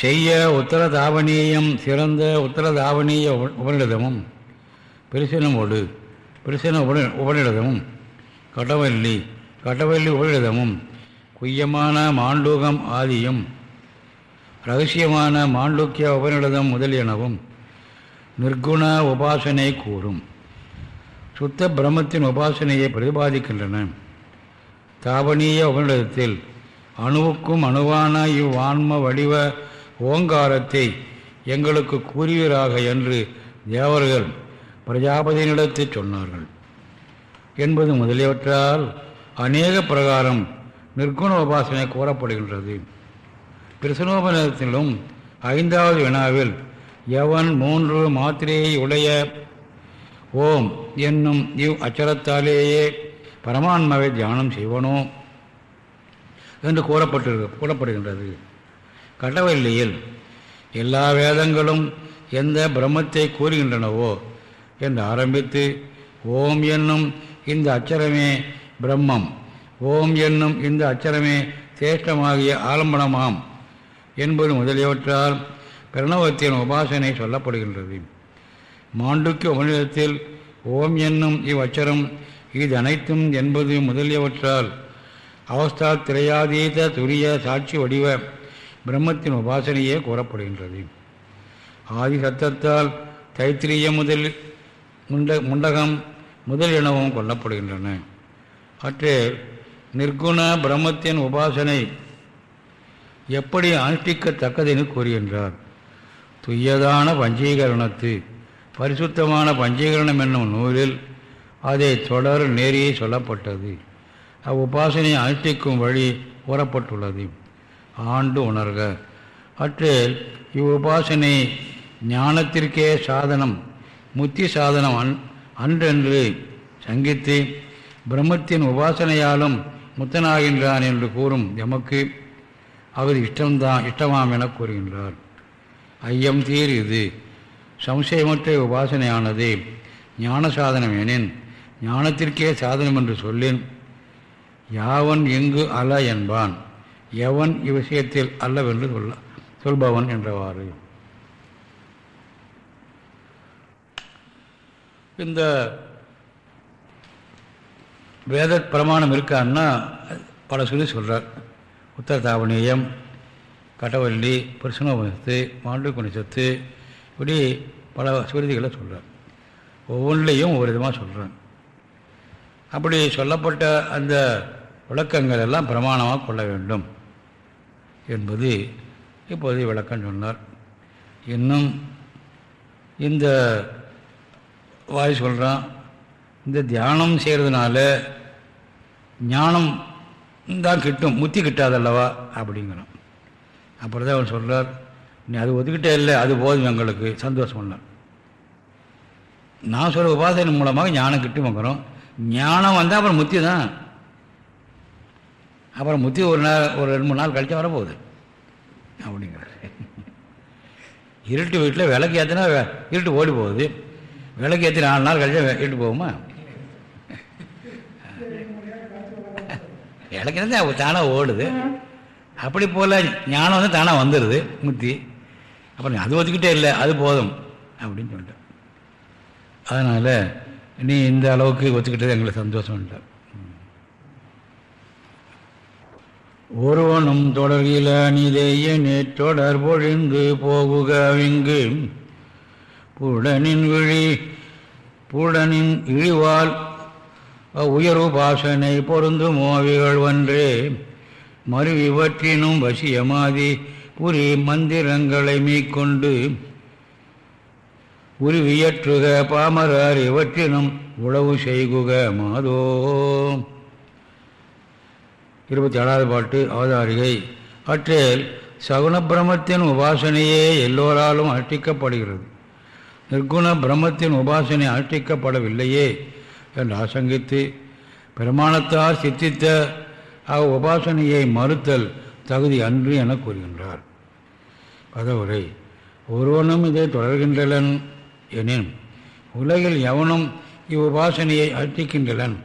செய்ய உத்தரதாவணீயம் சிறந்த உத்தர தாவணீய உபநிடதமும் பிரிசனமோடு பிரிசன உப உபநிடதமும் கடவல்லி கடவல்லி உபநிடதமும் குய்யமான மாண்டூகம் ஆதியும் ரகசியமான மாண்டூக்கிய உபநிடதம் முதலியனவும் நிர்குண உபாசனை கூறும். சுத்த பிரம்மத்தின் உபாசனையை பிரதிபாதிக்கின்றன. தாவணீய உபநிடதத்தில் அணுவுக்கும் அணுவான இவ்வான்ம வடிவ ஓங்காரத்தை எங்களுக்கு கூறுவீராக என்று தேவர்கள் பிரஜாபதியினிடத்து சொன்னார்கள். என்பது முதலியவற்றால் அநேக பிரகாரம் நிர்குண உபாசனை கூறப்படுகின்றது. பிரசனோபநிலத்திலும் ஐந்தாவது வினாவில் எவன் மூன்று மாத்திரையை உடைய ஓம் என்னும் இவ் அச்சரத்தாலேயே பரமான்மாவை தியானம் செய்வனோ? என்று கூறப்பட்டு கூறப்படுகின்றது. கடவுளியில் எல்லா வேதங்களும் எந்த பிரம்மத்தை கூறுகின்றனவோ என்று ஆரம்பித்து ஓம் என்னும் இந்த அச்சரமே பிரம்மம் ஓம் என்னும் இந்த அச்சரமே சேஷ்டமாகிய ஆலம்பனமாம் என்பது முதலியவற்றால் பிரணவத்தின் உபாசனை சொல்லப்படுகின்றது. மாண்டுக்கு உபநிடத்தில் ஓம் என்னும் இவ்வச்சரம் இது அனைத்தும் என்பது முதலியவற்றால் அவஸ்தா திரையாதீத துரிய சாட்சி வடிவ பிரம்மத்தின் உபாசனையே கூறப்படுகின்றது. ஆதி சத்தத்தால் தைத்திரிய முதல் முண்ட முண்டகம் முதல் எனவும் கொல்லப்படுகின்றன. அற்றே நிர்குண பிரம்மத்தின் உபாசனை எப்படி அனுஷ்டிக்கத்தக்கதென கூறுகின்றார். துய்யதான பஞ்சீகரணத்து பரிசுத்தமான பஞ்சீகரணம் என்னும் நூலில் அதை தொடர் நேரியே சொல்லப்பட்டது. அவ்வுபாசனையை அனுஷ்டிக்கும் வழி கூறப்பட்டுள்ளது. ஆண்டு உணர்க. அற்றில் இவ்வுபாசனை ஞானத்திற்கே சாதனம் முத்தி சாதனம் அன் அன்றென்று சங்கித்து பிரம்மத்தின் உபாசனையாலும் முத்தனாகின்றான் என்று கூறும் எமக்கு அவர் இஷ்டம்தான் இஷ்டமாம் என கூறுகின்றார். ஐயம் தீர் இது. சம்சயமற்ற உபாசனையானது ஞான சாதனம் எனின் ஞானத்திற்கே சாதனம் என்று சொல்லின் யாவன் எங்கு அல என்பான். எவன் இவ்விஷயத்தில் அல்லவென்று சொல்ல சொல்பவன் என்றவாறு. இந்த வேத பிரமாணம் இருக்கான்னா பல சொல்லி சொல்கிறார் உத்தர தாவணியம் கடவள்ளி மாண்டு மாண்டுக்குணிசத்து இப்படி பல சுருதிகளை சொல்கிறார் ஒவ்வொன்றிலையும் ஒவ்வொரு விதமாக சொல்கிறான் அப்படி சொல்லப்பட்ட அந்த விளக்கங்கள் எல்லாம் பிரமாணமாக கொள்ள வேண்டும். என்பது இப்போது விளக்கம் சொன்னார். இன்னும் இந்த வாய் சொல்கிறான் இந்த தியானம் செய்கிறதுனால ஞானம் தான் கிட்டும் முத்தி கிட்டாதல்லவா? அப்படிங்கிறோம் அப்புறம் தான் அவன் சொல்கிறார் நீ அது ஒதுக்கிட்டே இல்லை அது போதும் எங்களுக்கு சந்தோஷம் பண்ணார் நான் சொல்கிற உபாசனை மூலமாக ஞானம் கிட்டுமங்கிறோம் ஞானம் வந்தால் அப்புறம் முத்தி தான். அப்புறம் முத்தி ஒரு நாள் ஒரு ரெண்டு மூணு நாள் கழிச்சா வரப்போகுது. அப்படிங்கிறார். இருட்டு வீட்டில் விளக்கு ஏற்றினா இருட்டு ஓடி போகுது. விளக்கு ஏற்றி நாலு நாள் கழிச்சா இருட்டு போகுமா? விளக்கு தான் தானாக ஓடுது. அப்படி போல் ஞானம் வந்து தானாக வந்துடுது முத்தி. அப்புறம் அது ஒத்துக்கிட்டே இல்லை அது போதும் அப்படின்னு சொல்லிட்டேன். அதனால் நீ இந்த அளவுக்கு ஒத்துக்கிட்டது எங்களுக்கு சந்தோஷம் இல்லை ஒருவனும் தொடர்கில நீதேய நேற்றொடர் பொழிந்து போகுகவிங்கு புடனின் விழி புடனின் இழிவால் உயர்வு பாசனை பொருந்து மோவிகள் ஒன்றே மறுவிவற்றினும் வசியமாதி புரி மந்திரங்களை மீக்கொண்டு உருவியற்றுக பாமரர் இவற்றினும் உழவு செய்குக மாதோ. இருபத்தி ஏழாவது பாட்டு அவதாரிகை. அற்றில் சகுண பிரம்மத்தின் உபாசனையே எல்லோராலும் அனுஷ்டிக்கப்படுகிறது நிர்குண பிரம்மத்தின் உபாசனை அனுஷ்டிக்கப்படவில்லையே என்று ஆசங்கித்து பிரமாணத்தால் சித்தித்த அவ் உபாசனையை மறுத்தல் தகுதி அன்று என கூறுகின்றார். பதவுரை ஒருவனும் இதை தொடர்கின்றலன் எனின் உலகில் எவனும் இவ்வுபாசனையை அர்த்திக்கின்றலன்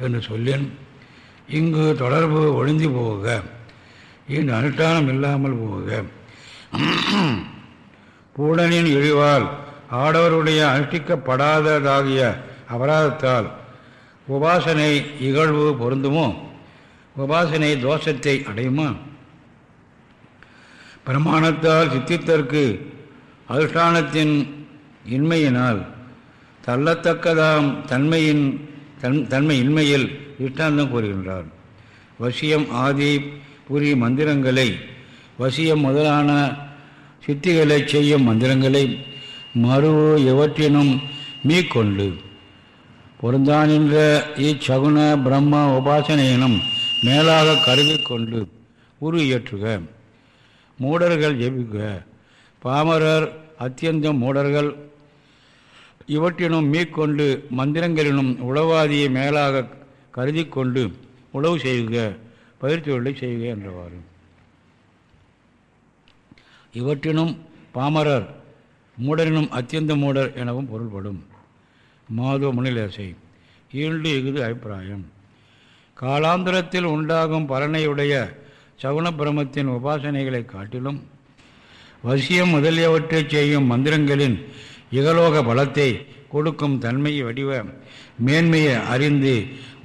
என்று சொல்லின் இங்கு தொடர்பு ஒழுந்தி போக இந்த அனுஷ்டானம் இல்லாமல் போக. பூடனின் இழிவால் ஆடவருடைய அனுஷ்டிக்கப்படாததாகிய அபராதத்தால் உபாசனை இகழ்வு பொருந்துமோ? உபாசனை தோஷத்தை அடையுமா? பிரமாணத்தால் சித்தித்தற்கு அதிஷ்டானத்தின் இன்மையினால் தள்ளத்தக்கதாம் தன்மையின் தன் தன்மை இன்மையில் இஷ்டாந்தம் கூறுகின்றார். வசியம் ஆதி புரி மந்திரங்களை வசியம் முதலான சித்திகளை செய்யும் மந்திரங்களை மறு எவற்றினும் மீக்கொண்டு பொருந்தானின்ற இச்சகுன பிரம்ம உபாசனையினும் மேலாக கருதி கொண்டு உரு இயற்றுக. மூடர்கள் ஜெபிக்க. பாமரர் அத்தியந்தம் மூடர்கள் இவற்றினும் மீக்கொண்டு மந்திரங்களினும் உளவாதியை மேலாக கருதி கொண்டு உழவு செய்க பயிற்சிகளை செய்க என்றவாறு. இவற்றினும் பாமரர் மூடரினும் அத்தியந்த மூடர் எனவும் பொருள்படும். மாதோ முனிலேசை ஈண்டு இகுது அபிப்பிராயம். காலாந்திரத்தில் உண்டாகும் பலனையுடைய சகுன பிரமத்தின் உபாசனைகளை காட்டிலும் வசியம் முதலியவற்றை செய்யும் மந்திரங்களின் இகலோக பலத்தை கொடுக்கும் தன்மை வடிவ மேன்மையை அறிந்து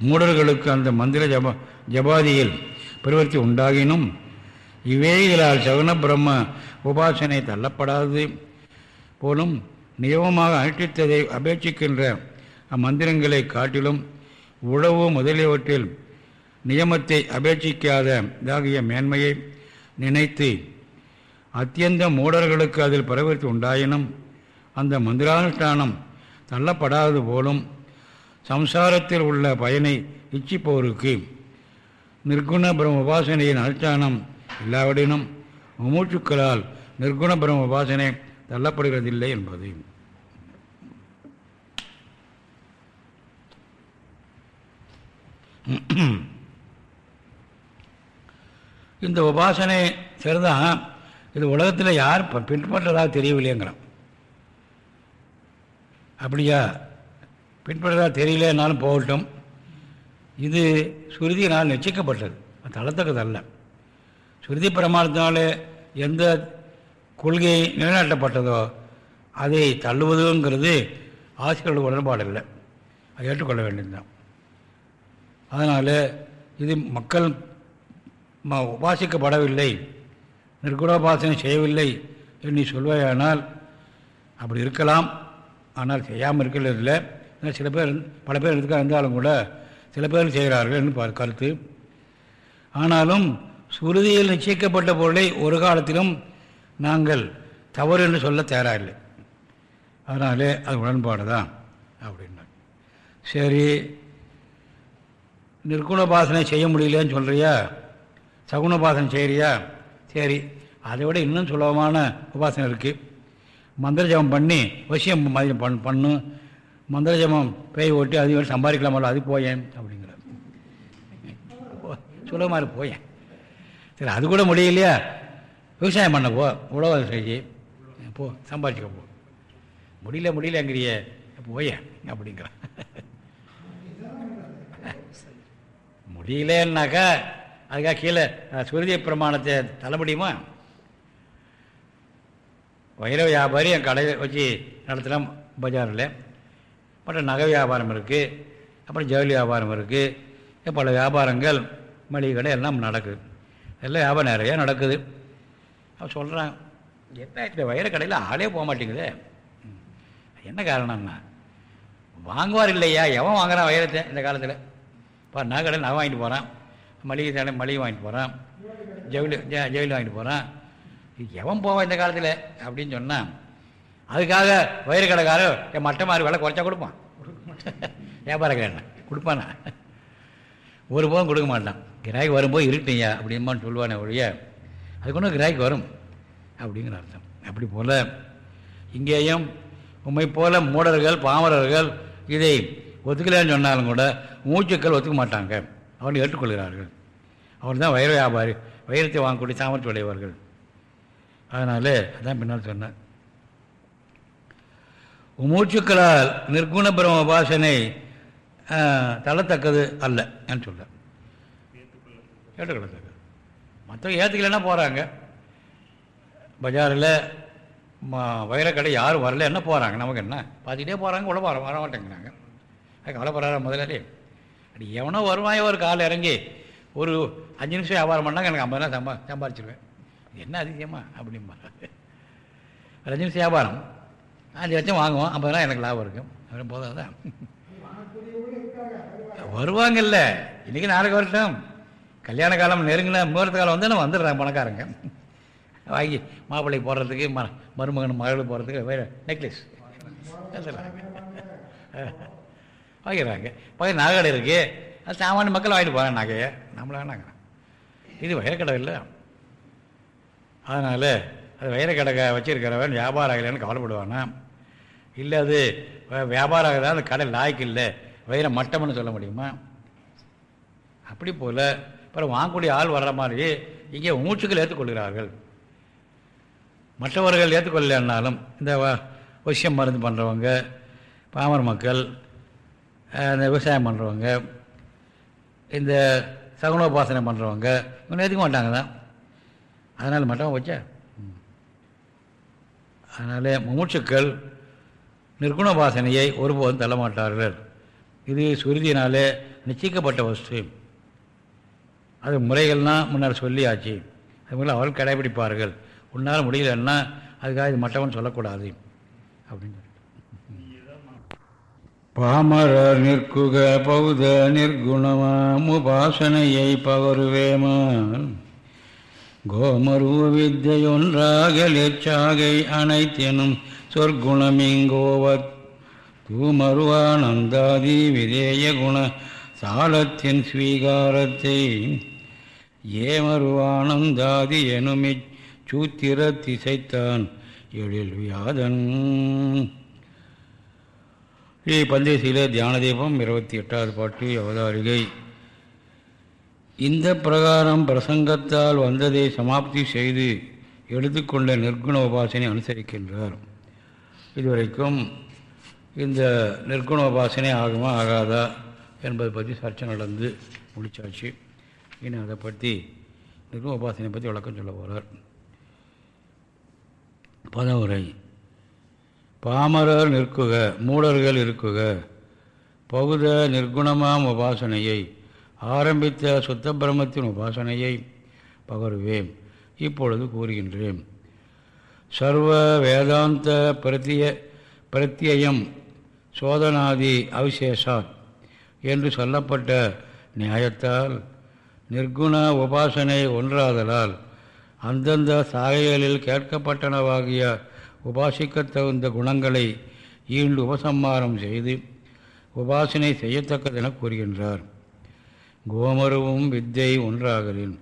மூடர்களுக்கு அந்த மந்திர ஜப ஜபாதியில் பிரவர்த்தி உண்டாகினும் இவ்வேதிகளால் சகுன பிரம்ம உபாசனை தள்ளப்படாது போலும் நியமமாக அனுஷ்டித்ததை அபேட்சிக்கின்ற அம்மந்திரங்களை காட்டிலும் உழவு முதலியவற்றில் நியமத்தை அபேட்சிக்காததாகிய மேன்மையை நினைத்து அத்தியந்த மூடர்களுக்கு அதில் பரவர்த்தி உண்டாயினும் அந்த மந்திரானுஷ்டானம் தள்ளப்படாதது போலும் சம்சாரத்தில் உள்ள பயனை இச்சிப்போருக்கு. நிர்குண பிரம்ம உபாசனையின் அனுஷ்டானம் இல்லாவிடனும் மூச்சுக்களால் நிர்குண பிரம்ம உபாசனை தள்ளப்படுகிறதில்லை என்பது. இந்த உபாசனை சரிதான் இது உலகத்தில் யார் பின்பற்றதாக தெரியவில்லைங்கிறான் அப்படியா? பின்பற்றதாக தெரியலனாலும் போகட்டும். இது சுருதியினால் நிச்சயிக்கப்பட்டது. அது தளத்தக்கதல்ல சுருதி பிரமாணத்தினால எந்த கொள்கை நிலைநாட்டப்பட்டதோ அதை தள்ளுவதுங்கிறது ஆசிரியர்கள் உடன்பாடு இல்லை அதை ஏற்றுக்கொள்ள வேண்டியதுதான். அதனால் இது மக்கள் ம- உபாசிக்கப்படவில்லை. நிற்குடோபாசனை செய்யவில்லை என்று நீ சொல்வாயானால் அப்படி இருக்கலாம். ஆனால் செய்யாமல் இருக்கிறது இல்லை சில பேர் பல பேர் இருக்கா இருந்தாலும் கூட சில பேர் செய்கிறார்கள் என்று பார் கருத்து. ஆனாலும் சுருதியில் நிச்சயிக்கப்பட்ட பொருளை ஒரு காலத்திலும் நாங்கள் தவறு என்று சொல்ல தயாராகில்லை அதனாலே அது உடன்பாடு தான் அப்படின்னா சரி நிற்குணபாசனை செய்ய முடியலன்னு சொல்கிறியா சகுணபாசனை செய்கிறியா சரி அதை விட இன்னும் சுலபமான உபாசனை இருக்குது மந்திர ஜபம் பண்ணி வசியம் மாதிரி பண் பண்ணு. மந்திர ஜபம் பேய் ஓட்டி அது வேறு சம்பாதிக்கலாமல்ல அது போயேன் அப்படிங்கிற சுலபமாக போயேன். சரி அது கூட முடியலையா? விவசாயம் பண்ண போ. உழவு செஞ்சு போ சம்பாதிச்சுக்க போ. முடியல முடியலங்கிறிய போயேன் அப்படிங்கிறான் முடியலன்னாக்கா அதுக்காக கீழே சுருதி பிரமாணத்தை தள்ள முடியுமா? வைர வியாபாரி என் கடை வச்சு நடத்தலாம் பஜாரில். மற்ற நகை வியாபாரம் இருக்குது அப்புறம் ஜவுளி வியாபாரம் இருக்குது பல வியாபாரங்கள் மளிகை கடை எல்லாம் நடக்குது எல்லாம் வியாபாரம் நிறையா நடக்குது. அவன் சொல்கிறான் என்ன இந்த வைர கடையில் ஆளே போக மாட்டேங்குதே? ம். என்ன காரணம்னா வாங்குவார் இல்லையா? எவன் வாங்குறான் வைரத்தை இந்த காலத்தில்? இப்போ நகை கடையில் நகை வாங்கிட்டு போகிறான் மளிகை கடை மளிகை வாங்கிட்டு போகிறான் ஜவுளி ஜவுளி வாங்கிட்டு போகிறான் எவன் போவான் இந்த காலத்தில்? அப்படின்னு சொன்னான் அதுக்காக வயிறு கடைக்காரர் என் மட்டை மாறி விலை குறைச்சா கொடுப்பான். வியாபாரக்காரன் கொடுப்பானா? ஒரு போதும் கொடுக்க மாட்டான். கிராய்க்கு வரும்போது இருட்டீங்க அப்படின்மான்னு சொல்லுவானே ஒழிய அதுக்கு ஒன்றும் கிராய்க்கு வரும். அப்படிங்கிற அர்த்தம். அப்படி போல் இங்கேயும் உண்மை போல் மூடர்கள் பாமரர்கள் இதை ஒத்துக்கலைன்னு சொன்னாலும் கூட மூச்சுக்கள் ஒத்துக்க மாட்டாங்க. அவர்கள் ஏற்றுக்கொள்கிறார்கள். அவர் தான் வைர வியாபாரி. வைரத்தை வாங்கக்கூடிய சாமர்த்தியம் உடையவர்கள். அதனால் அதான் பின்னால் சொன்னார் மூச்சுக்களால் நிர்குண பிரம்ம உபாசனை தள்ளத்தக்கது அல்ல என்று சொல்ல ஏற்றுக்கொள்ளத்தக்கது மற்றவங்க ஏற்றுக்கலைன்னா போகிறாங்க பஜாரில் வைரக்கடை யாரும் வரல என்ன போகிறாங்க நமக்கு என்ன? பார்த்துக்கிட்டே போகிறாங்க உள்ள போகிற வர மாட்டேங்கிறாங்க. அது கவலைப்படுறாரு முதலாளி. அப்படி எவனோ வருவாயோ ஒரு கால் இறங்கி ஒரு அஞ்சு நிமிஷம் வியாபாரம் பண்ணாங்க எனக்கு ஐம்பது சம்பா சம்பாரிச்சிருவேன். என்ன அதிசயமா அப்படிம்பா. ஒரு நிமிஷம் வியாபாரம். அஞ்சு லட்சம் வாங்குவோம். ஐம்பதுனா எனக்கு லாபம் இருக்கும். அப்படின்னு போதாதான் வருவாங்கல்ல. இன்றைக்கி நாளைக்கு வருஷம். கல்யாண காலம் நெருங்கின முகூர்த்த காலம் வந்து நான் வந்துடுறேன் பணக்காரங்க. வாங்கி மாப்பிள்ளைக்கு போடுறதுக்கு ம மருமகன் மகளுக்கு போடுறதுக்கு வேறு நெக்லஸ். வாங்கிடுறாங்க. பக்கத்து நகை இருக்குது அது சாமானிய மக்கள் வாங்கிட்டு போகிறாங்க நகையை. நம்மள வேணாங்க இது வயற்கடை இல்லை. அதனால் அது வைரக்கடை வச்சுருக்கிறவன் வியாபாரம் ஆகலைன்னு கவலைப்படுவானா? இல்லை அது வியாபாரம் ஆகலாம் அந்த கடை லாய்க்கு இல்லை. வைர மட்டம்னு சொல்ல முடியுமா? அப்படி போல் அப்புறம் வாங்கக்கூடிய ஆள் வர்ற மாதிரி இங்கே மூச்சுக்கள் ஏற்றுக்கொள்கிறார்கள். மற்றவர்கள் ஏற்றுக்கொள்ளனாலும் இந்த விஷயம் மருந்து பண்ணுறவங்க பாமர மக்கள் இந்த விவசாயம் பண்ணுறவங்க இந்த சகுனோபாசனை பண்ணுறவங்க இவங்க ஏற்றுக்க மாட்டாங்க தான். அதனால் மட்டும் வச்சா அதனால் முமுட்சுக்கள் நிர்குணோபாசனையை ஒருபோதும் தள்ளமாட்டார்கள் இது சுருதியினாலே நிச்சயிக்கப்பட்ட வஸ்து. அது முறைகள்னால் முன்னால் சொல்லியாச்சு. அது அவள் அவர்கள் கடைபிடிப்பார்கள். உன்னால் முடியலன்னா அதுக்காக இது மற்றவன் சொல்லக்கூடாது. அப்படின்னு பாமர நிற்குக பௌத நிர்குணமாமுபாசனையை பகருவேமான் கோமருவ வித்தையொன்றாக லெச்சாகை அனைத்தெனும் சொற்குணமிங்கோவத் தூமருவானந்தாதி விதேய குண சாலத்தின் ஸ்வீகாரத்தை ஏமருவானந்தாதி எனுமிச் சூத்திர திசைத்தான் எழில் வியாதன் ஸ்ரீ பந்தேசியில தியான தீபம் இருபத்தி எட்டாவது பாட்டு அவதாரிகை. இந்த பிரகாரம் பிரசங்கத்தால் வந்ததை சமாப்தி செய்து எடுத்துக்கொண்ட நிர்குண உபாசனை அனுசரிக்கின்றார். இதுவரைக்கும் இந்த நிற்குண உபாசனை ஆகுமா ஆகாதா என்பதை பற்றி சர்ச்சை நடந்து முடிச்சாச்சு. இனி அதை பற்றி நிற்குண உபாசனை பற்றி விளக்கம் சொல்ல போகிறார் பதவுரை பாமரர் நிற்குக மூடர்கள் இருக்குக பகுத நிர்குணமாம் உபாசனையை ஆரம்பித்த சுத்த பிரம்மத்தின் உபாசனையை பகருவேன். இப்பொழுது கூறுகின்றேன். சர்வ வேதாந்த பிரத்திய பிரத்யம் சோதனாதி அவிசேஷாத் என்று சொல்லப்பட்ட நியாயத்தால் நிர்குண உபாசனை ஒன்றாதலால் அந்தந்த சாகைகளில் கேட்கப்பட்டனவாகிய உபாசிக்கத்தகுந்த குணங்களை ஈண்டு உபசம்மாரம் செய்து உபாசனை செய்யத்தக்கதென கூறுகின்றார். கோமருவும் வித்தை ஒன்றாகலின்.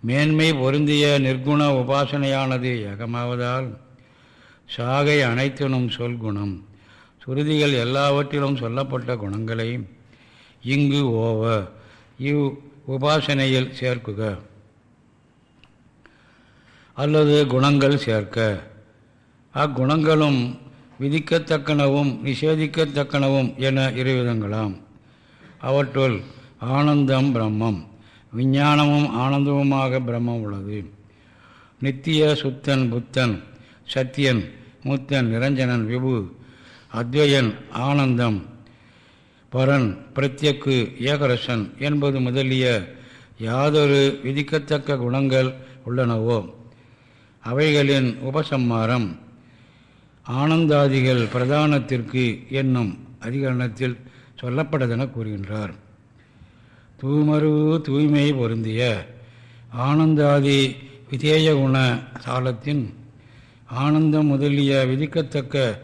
மேன்மை பொருந்திய நிர்குண உபாசனையானது ஏகமாவதால் சாகை அனைத்தினும் சொல்குணம். சுருதிகள் எல்லாவற்றிலும் சொல்லப்பட்ட குணங்களை இங்கு ஓவ இவ் உபாசனையில் சேர்க்குக. அல்லது குணங்கள் சேர்க்க. அக்குணங்களும் விதிக்கத்தக்கனவும் நிஷேதிக்கத்தக்கனவும் என இருவிதங்களாம். அவற்றுள் ஆனந்தம் பிரம்மம். விஞ்ஞானமும் ஆனந்தமுமாக பிரம்மம் உள்ளது. நித்திய சுத்தன் புத்தன் சத்தியன் மூத்தன் நிரஞ்சனன் விபு அத்வயன் ஆனந்தம் பரன் பிரத்யக்கு ஏகரசன் என்பது முதலிய யாதொரு விதிக்கத்தக்க குணங்கள் உள்ளனவோ? அவைகளின் உபசம்மாரம் ஆனந்தாதிகள் பிரதானத்திற்கு என்னும் அதிகரணத்தில் சொல்லப்பட்டதென கூறுகின்றார். தூமரு தூய்மை பொருந்திய ஆனந்தாதி விதேய குண சாலத்தின் ஆனந்தம் முதலிய விதிக்கத்தக்க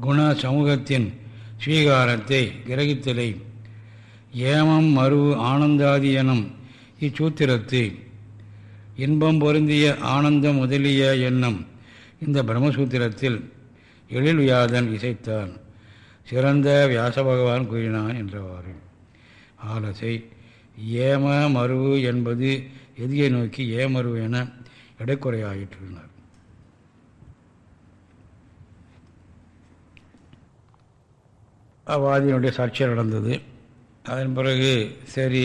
குண சமூகத்தின் ஸ்வீகாரத்தை கிரகித்தலை. ஏமம் மறு ஆனந்தாதி எனும் இச்சூத்திரத்தை இன்பம் பொருந்திய ஆனந்தம் முதலிய எண்ணம் இந்த பிரம்மசூத்திரத்தில் எழில் வியாதன் இசைத்தான். சிறந்த வியாச பகவான் கூறினான் என்றவாறு. ஆலசை ஏம மருவு என்பது எதியை நோக்கி ஏமருவு என இடைக்குறையாயிற்றினார் அவ்வாதியினுடைய சர்ச்சை நடந்தது. அதன் பிறகு சரி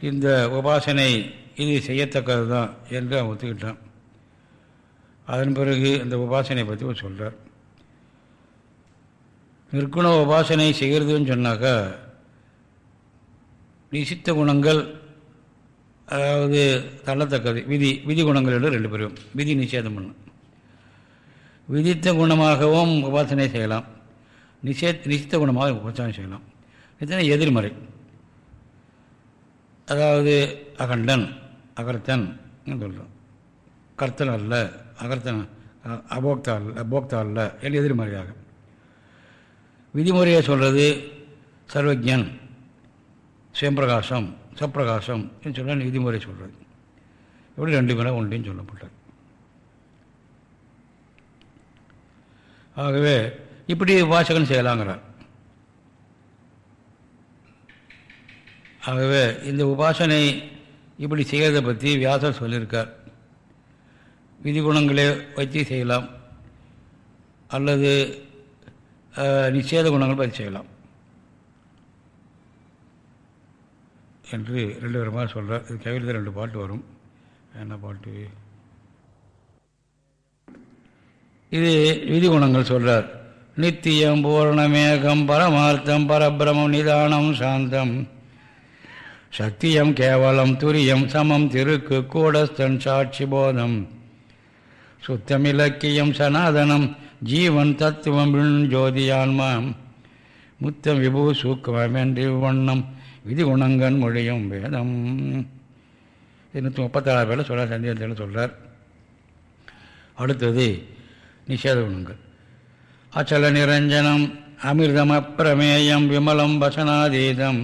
இந்த உபாசனை இது செய்யத்தக்கது தான் என்று அவன் ஒத்துக்கிட்டான். அதன் பிறகு இந்த உபாசனை பற்றி சொல்கிறார் நிற்குண உபாசனை செய்கிறதுன்னு சொன்னாக்கா நிசித்த குணங்கள் அதாவது தள்ளத்தக்கது. விதி விதி குணங்கள் என்று ரெண்டு பேரும். விதி நிஷேதம் பண்ணும் விதித்த குணமாகவும் உபாசனை செய்யலாம். நிஷே நிசித்த குணமாக உபாசனை செய்யலாம். நிச்சயம் எதிர்மறை. அதாவது அகண்டன் அகர்த்தன் சொல்கிறோம் கர்த்தன் அல்ல அகர்த்தன் அபோக்தா அல்ல அபோக்தா அல்ல என்று எதிர்மறையாக. விதிமுறையை சொல்கிறது சர்வஜன். சுயம்பிரகாசம் சப்பிரகாசம் என்று சொல்ல விதிமுறை சொல்கிறது இப்படி ரெண்டு பேரும் ஒன்றையும் சொல்லப்பட்டது. ஆகவே இப்படி வாசகன் செய்யலாங்கிறார். ஆகவே இந்த உபாசனை இப்படி செய்கிறத பற்றி வியாசர் சொல்லியிருக்கார். விதி குணங்களை வச்சு செய்யலாம். அல்லது நிச்சேத குணங்கள் பற்றி செய்யலாம். என்று ரெண்டு விதமாக சொல்கிறார் இது கவிதை ரெண்டு பாட்டு வரும். என்ன பாட்டு? இது விதி குணங்கள் சொல்கிறார் நித்தியம் பூரணமேகம் பரமார்த்தம் பரபிரமம் நிதானம் சாந்தம். சத்தியம் கேவலம் துரியம் சமம் திருக்கு கூடஸ்தன் சாட்சி போதம். சுத்தம் இலக்கியம் சனாதனம் ஜீவன் தத்துவம் ஜோதியான்மாம் முத்தம் விபு சூக்குமம் என்று வண்ணம் விதி குணங்கன் மொழியும் வேதம். இருநூற்றி முப்பத்தாறு பேரில் சொல்கிறார் சந்தேகத்தில் சொல்கிறார் அடுத்தது நிஷேத குணங்கள். அச்சல நிரஞ்சனம் அமிர்தம் அப்பிரமேயம் விமலம் வசனாதீதம்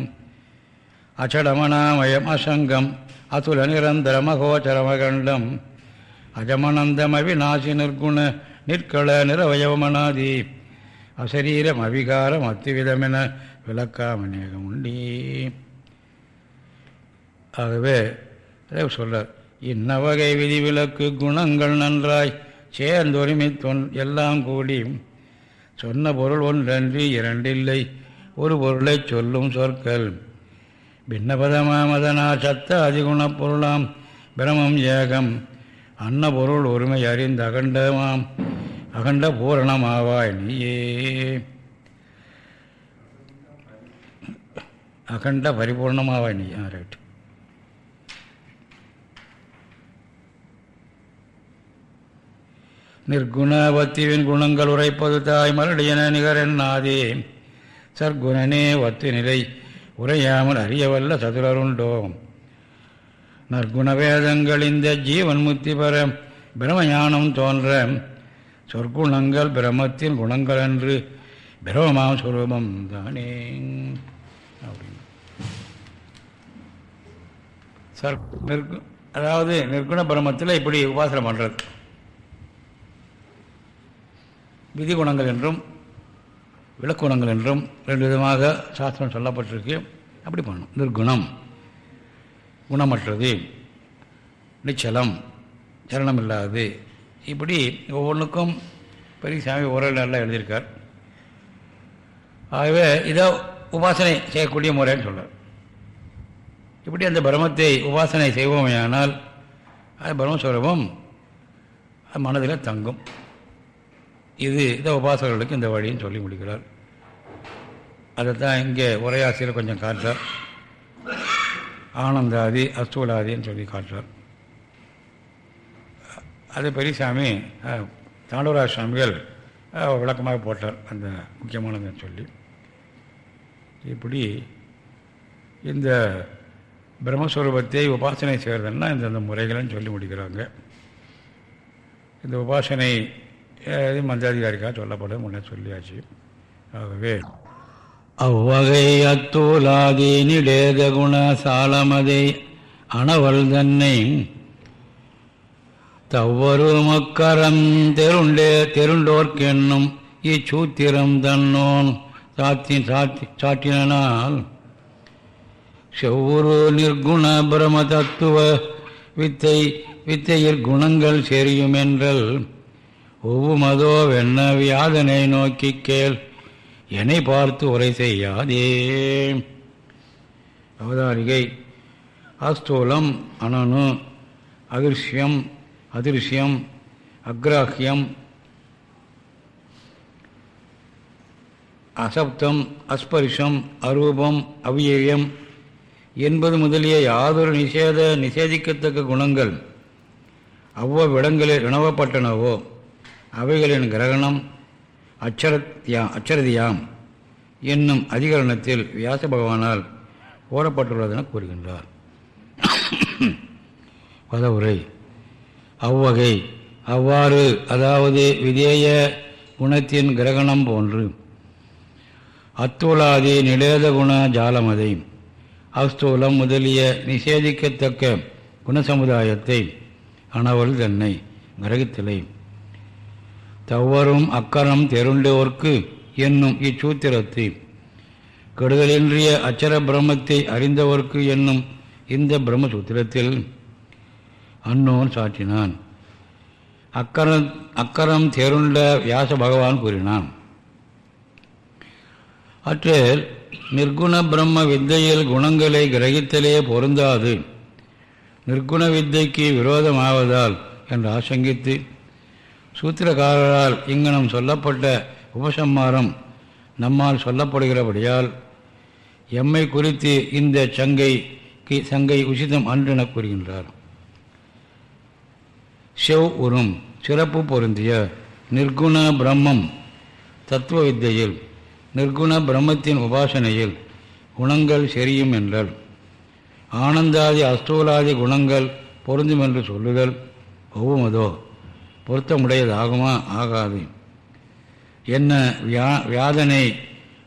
அச்சடமனாமயம் அசங்கம் அதுல நிரந்தரமகோச்சரமகண்டம் அஜமனந்தம் அவிநாசி நிர்குண நிற்கள நிரவயவமனாதி அசரீரம் அவிகாரம் அத்துவிதமென விளக்காமநேகம் உண்டி. ஆகவே சொல்றார் இன்ன வகை விதிவிலக்கு குணங்கள் நன்றாய் சேர்ந்தொருமி தொன் எல்லாம் கூடி. சொன்ன பொருள் ஒன்றன்றி இரண்டில்லை ஒரு பொருளைச் சொல்லும் சொற்கள். பின்னபதமாமதனா சத்த அதிகுணப் பொருளாம் பிரமம் ஏகம். அன்ன பொருள் ஒருமை அறிந்த அகண்டமாம் அகண்ட பூரணமாவாய் நீயே. அகண்ட பரிபூர்ணமாவாய் நீ ஆ ரைட் நிர்குணவத்திவின் குணங்கள் உரைப்பது தாய் மறுடியன நிகரென்னாதே சர்க்குணனே வத்து நிலை உரையாமல் அறியவல்ல சதுரருண்டோம் நற்குண வேதங்கள் இந்த ஜீவன் முத்தி பெற பிரமஞானம் தோன்ற சொற்குணங்கள் பிரமத்தின் குணங்கள் என்று பிரமமாம் சுரூபம் தானே அப்படின்னு சர் நிற்கு அதாவது நிர்குண பிரமத்தில் இப்படி உபாசனை பண்ணுறது விதி குணங்கள் என்றும் விளக்குணங்கள் என்றும் ரெண்டு விதமாக சாஸ்திரம் சொல்லப்பட்டிருக்கு. அப்படி பண்ணணும். நிர்குணம் குணமற்றது நிச்சலம் சரணம் இல்லாதது இப்படி ஒவ்வொன்றுக்கும் பெரிய சாமி உரையில் நல்லா எழுதியிருக்கார். ஆகவே இதை உபாசனை செய்யக்கூடிய முறைன்னு சொல்கிறார் இப்படி அந்த பிரமத்தை உபாசனை செய்வோமையானால் அது பிரம்மஸ்வரூபம் அது மனதில் தங்கும். இது இந்த உபாசகர்களுக்கு இந்த வழின்னு சொல்லி முடிக்கிறார். அதைத்தான் இங்கே உரையாசிரியர் கொஞ்சம் காட்டுறார். ஆனந்தாதி அஸ்தூலாதின்னு சொல்லி காட்டுறார். அது பெரியசாமி தாண்டவராஜ சுவாமிகள் விளக்கமாக போட்டார் அந்த முக்கியமானதுன்னு சொல்லி. இப்படி இந்த பிரம்மஸ்வரூபத்தை உபாசனை செய்கிறதுன்னா இந்தந்த முறைகள்னு சொல்லி முடிக்கிறாங்க. இந்த உபாசனை மந்திராதிகாரிக்காக சொல்லப்படும் முன்னே சொல்லியாச்சு. ஆகவே அவ்வகை அத்தூலாதி நிடேத குண சாலமதை அணவல் தன்னை தவ்வரு மக்கரம் தெருண்டே தெருண்டோர்க்கென்னும் இச்சூத்திரம் தன்னோன் சாத்தி சாத்தி சாட்டினால் செவ்வொரு நிர்குண பிரம தத்துவ வித்தை வித்தையில் குணங்கள் செரியும் என்றல். ஒவ்வொமதோ வெண்ண வியாதனை நோக்கி கேள். என்னை பார்த்து உரை செய்யாதே. அவதாரிகை. அஸ்தூலம் அனனு அதிர்ஷ்யம் அதிர்ஷ்யம் அக்ராஹ்யம் அசப்தம் அஸ்பரிஷம் அரூபம் அவ்யயம் என்பது முதலிய யாதொரு நிஷேத நிஷேதிக்கத்தக்க குணங்கள். அவ்வவிடங்களில் இணவப்பட்டனவோ அவைகளின் கிரகணம் அச்சரத்தியா அச்சரதியாம் என்னும் அதிகரணத்தில் வியாச பகவானால் ஓடப்பட்டுள்ளதென கூறுகின்றார். பதவுரை. அவ்வகை. அவ்வாறு அதாவது விதேய குணத்தின் கிரகணம் போன்று அத்துலாதி நிலேத குண ஜாலமதை. அஸ்தூலம் முதலிய நிஷேதிக்கத்தக்க குணசமுதாயத்தை அணவல் தன்னை கிரகித்தலை தவறும் அக்கரம் தெருண்டோர்க்கு என்னும் இச்சூத்திரத்தை கெடுதலின்றிய அச்சர பிரம்மத்தை அறிந்தவர்க்கு என்னும் இந்த பிரம்மசூத்திரத்தில் அன்னோன் சாற்றினான். அக்கரம் அக்கரம் தேருண்ட வியாச பகவான் கூறினான். அற்றில் நிர்குண பிரம்ம வித்தையில் குணங்களை கிரகித்தலே பொருந்தாது. நிர்குண வித்தைக்கு விரோதமாவதால் என்று ஆசங்கித்து சூத்திரக்காரரால் இங்கனம் சொல்லப்பட்ட உபசம்மாரம் நம்மால் சொல்லப்படுகிறபடியால் எம்மை குறித்து இந்த சங்கை சங்கை உசிதம் அன்றென கூறுகின்றார். செவ் உறும் சிறப்பு பொருந்திய நிர்குண பிரம்மம் தத்துவ வித்தையில் நிர்குண பிரம்மத்தின் உபாசனையில் குணங்கள் செரியும் என்றால் ஆனந்தாதி அஸ்தூலாதி குணங்கள் பொருந்தும் என்று சொல்லுதல் ஒவ்வொதோ பொருத்தமுடையதாகுமா? ஆகாது. என்ன வியா வியாதனை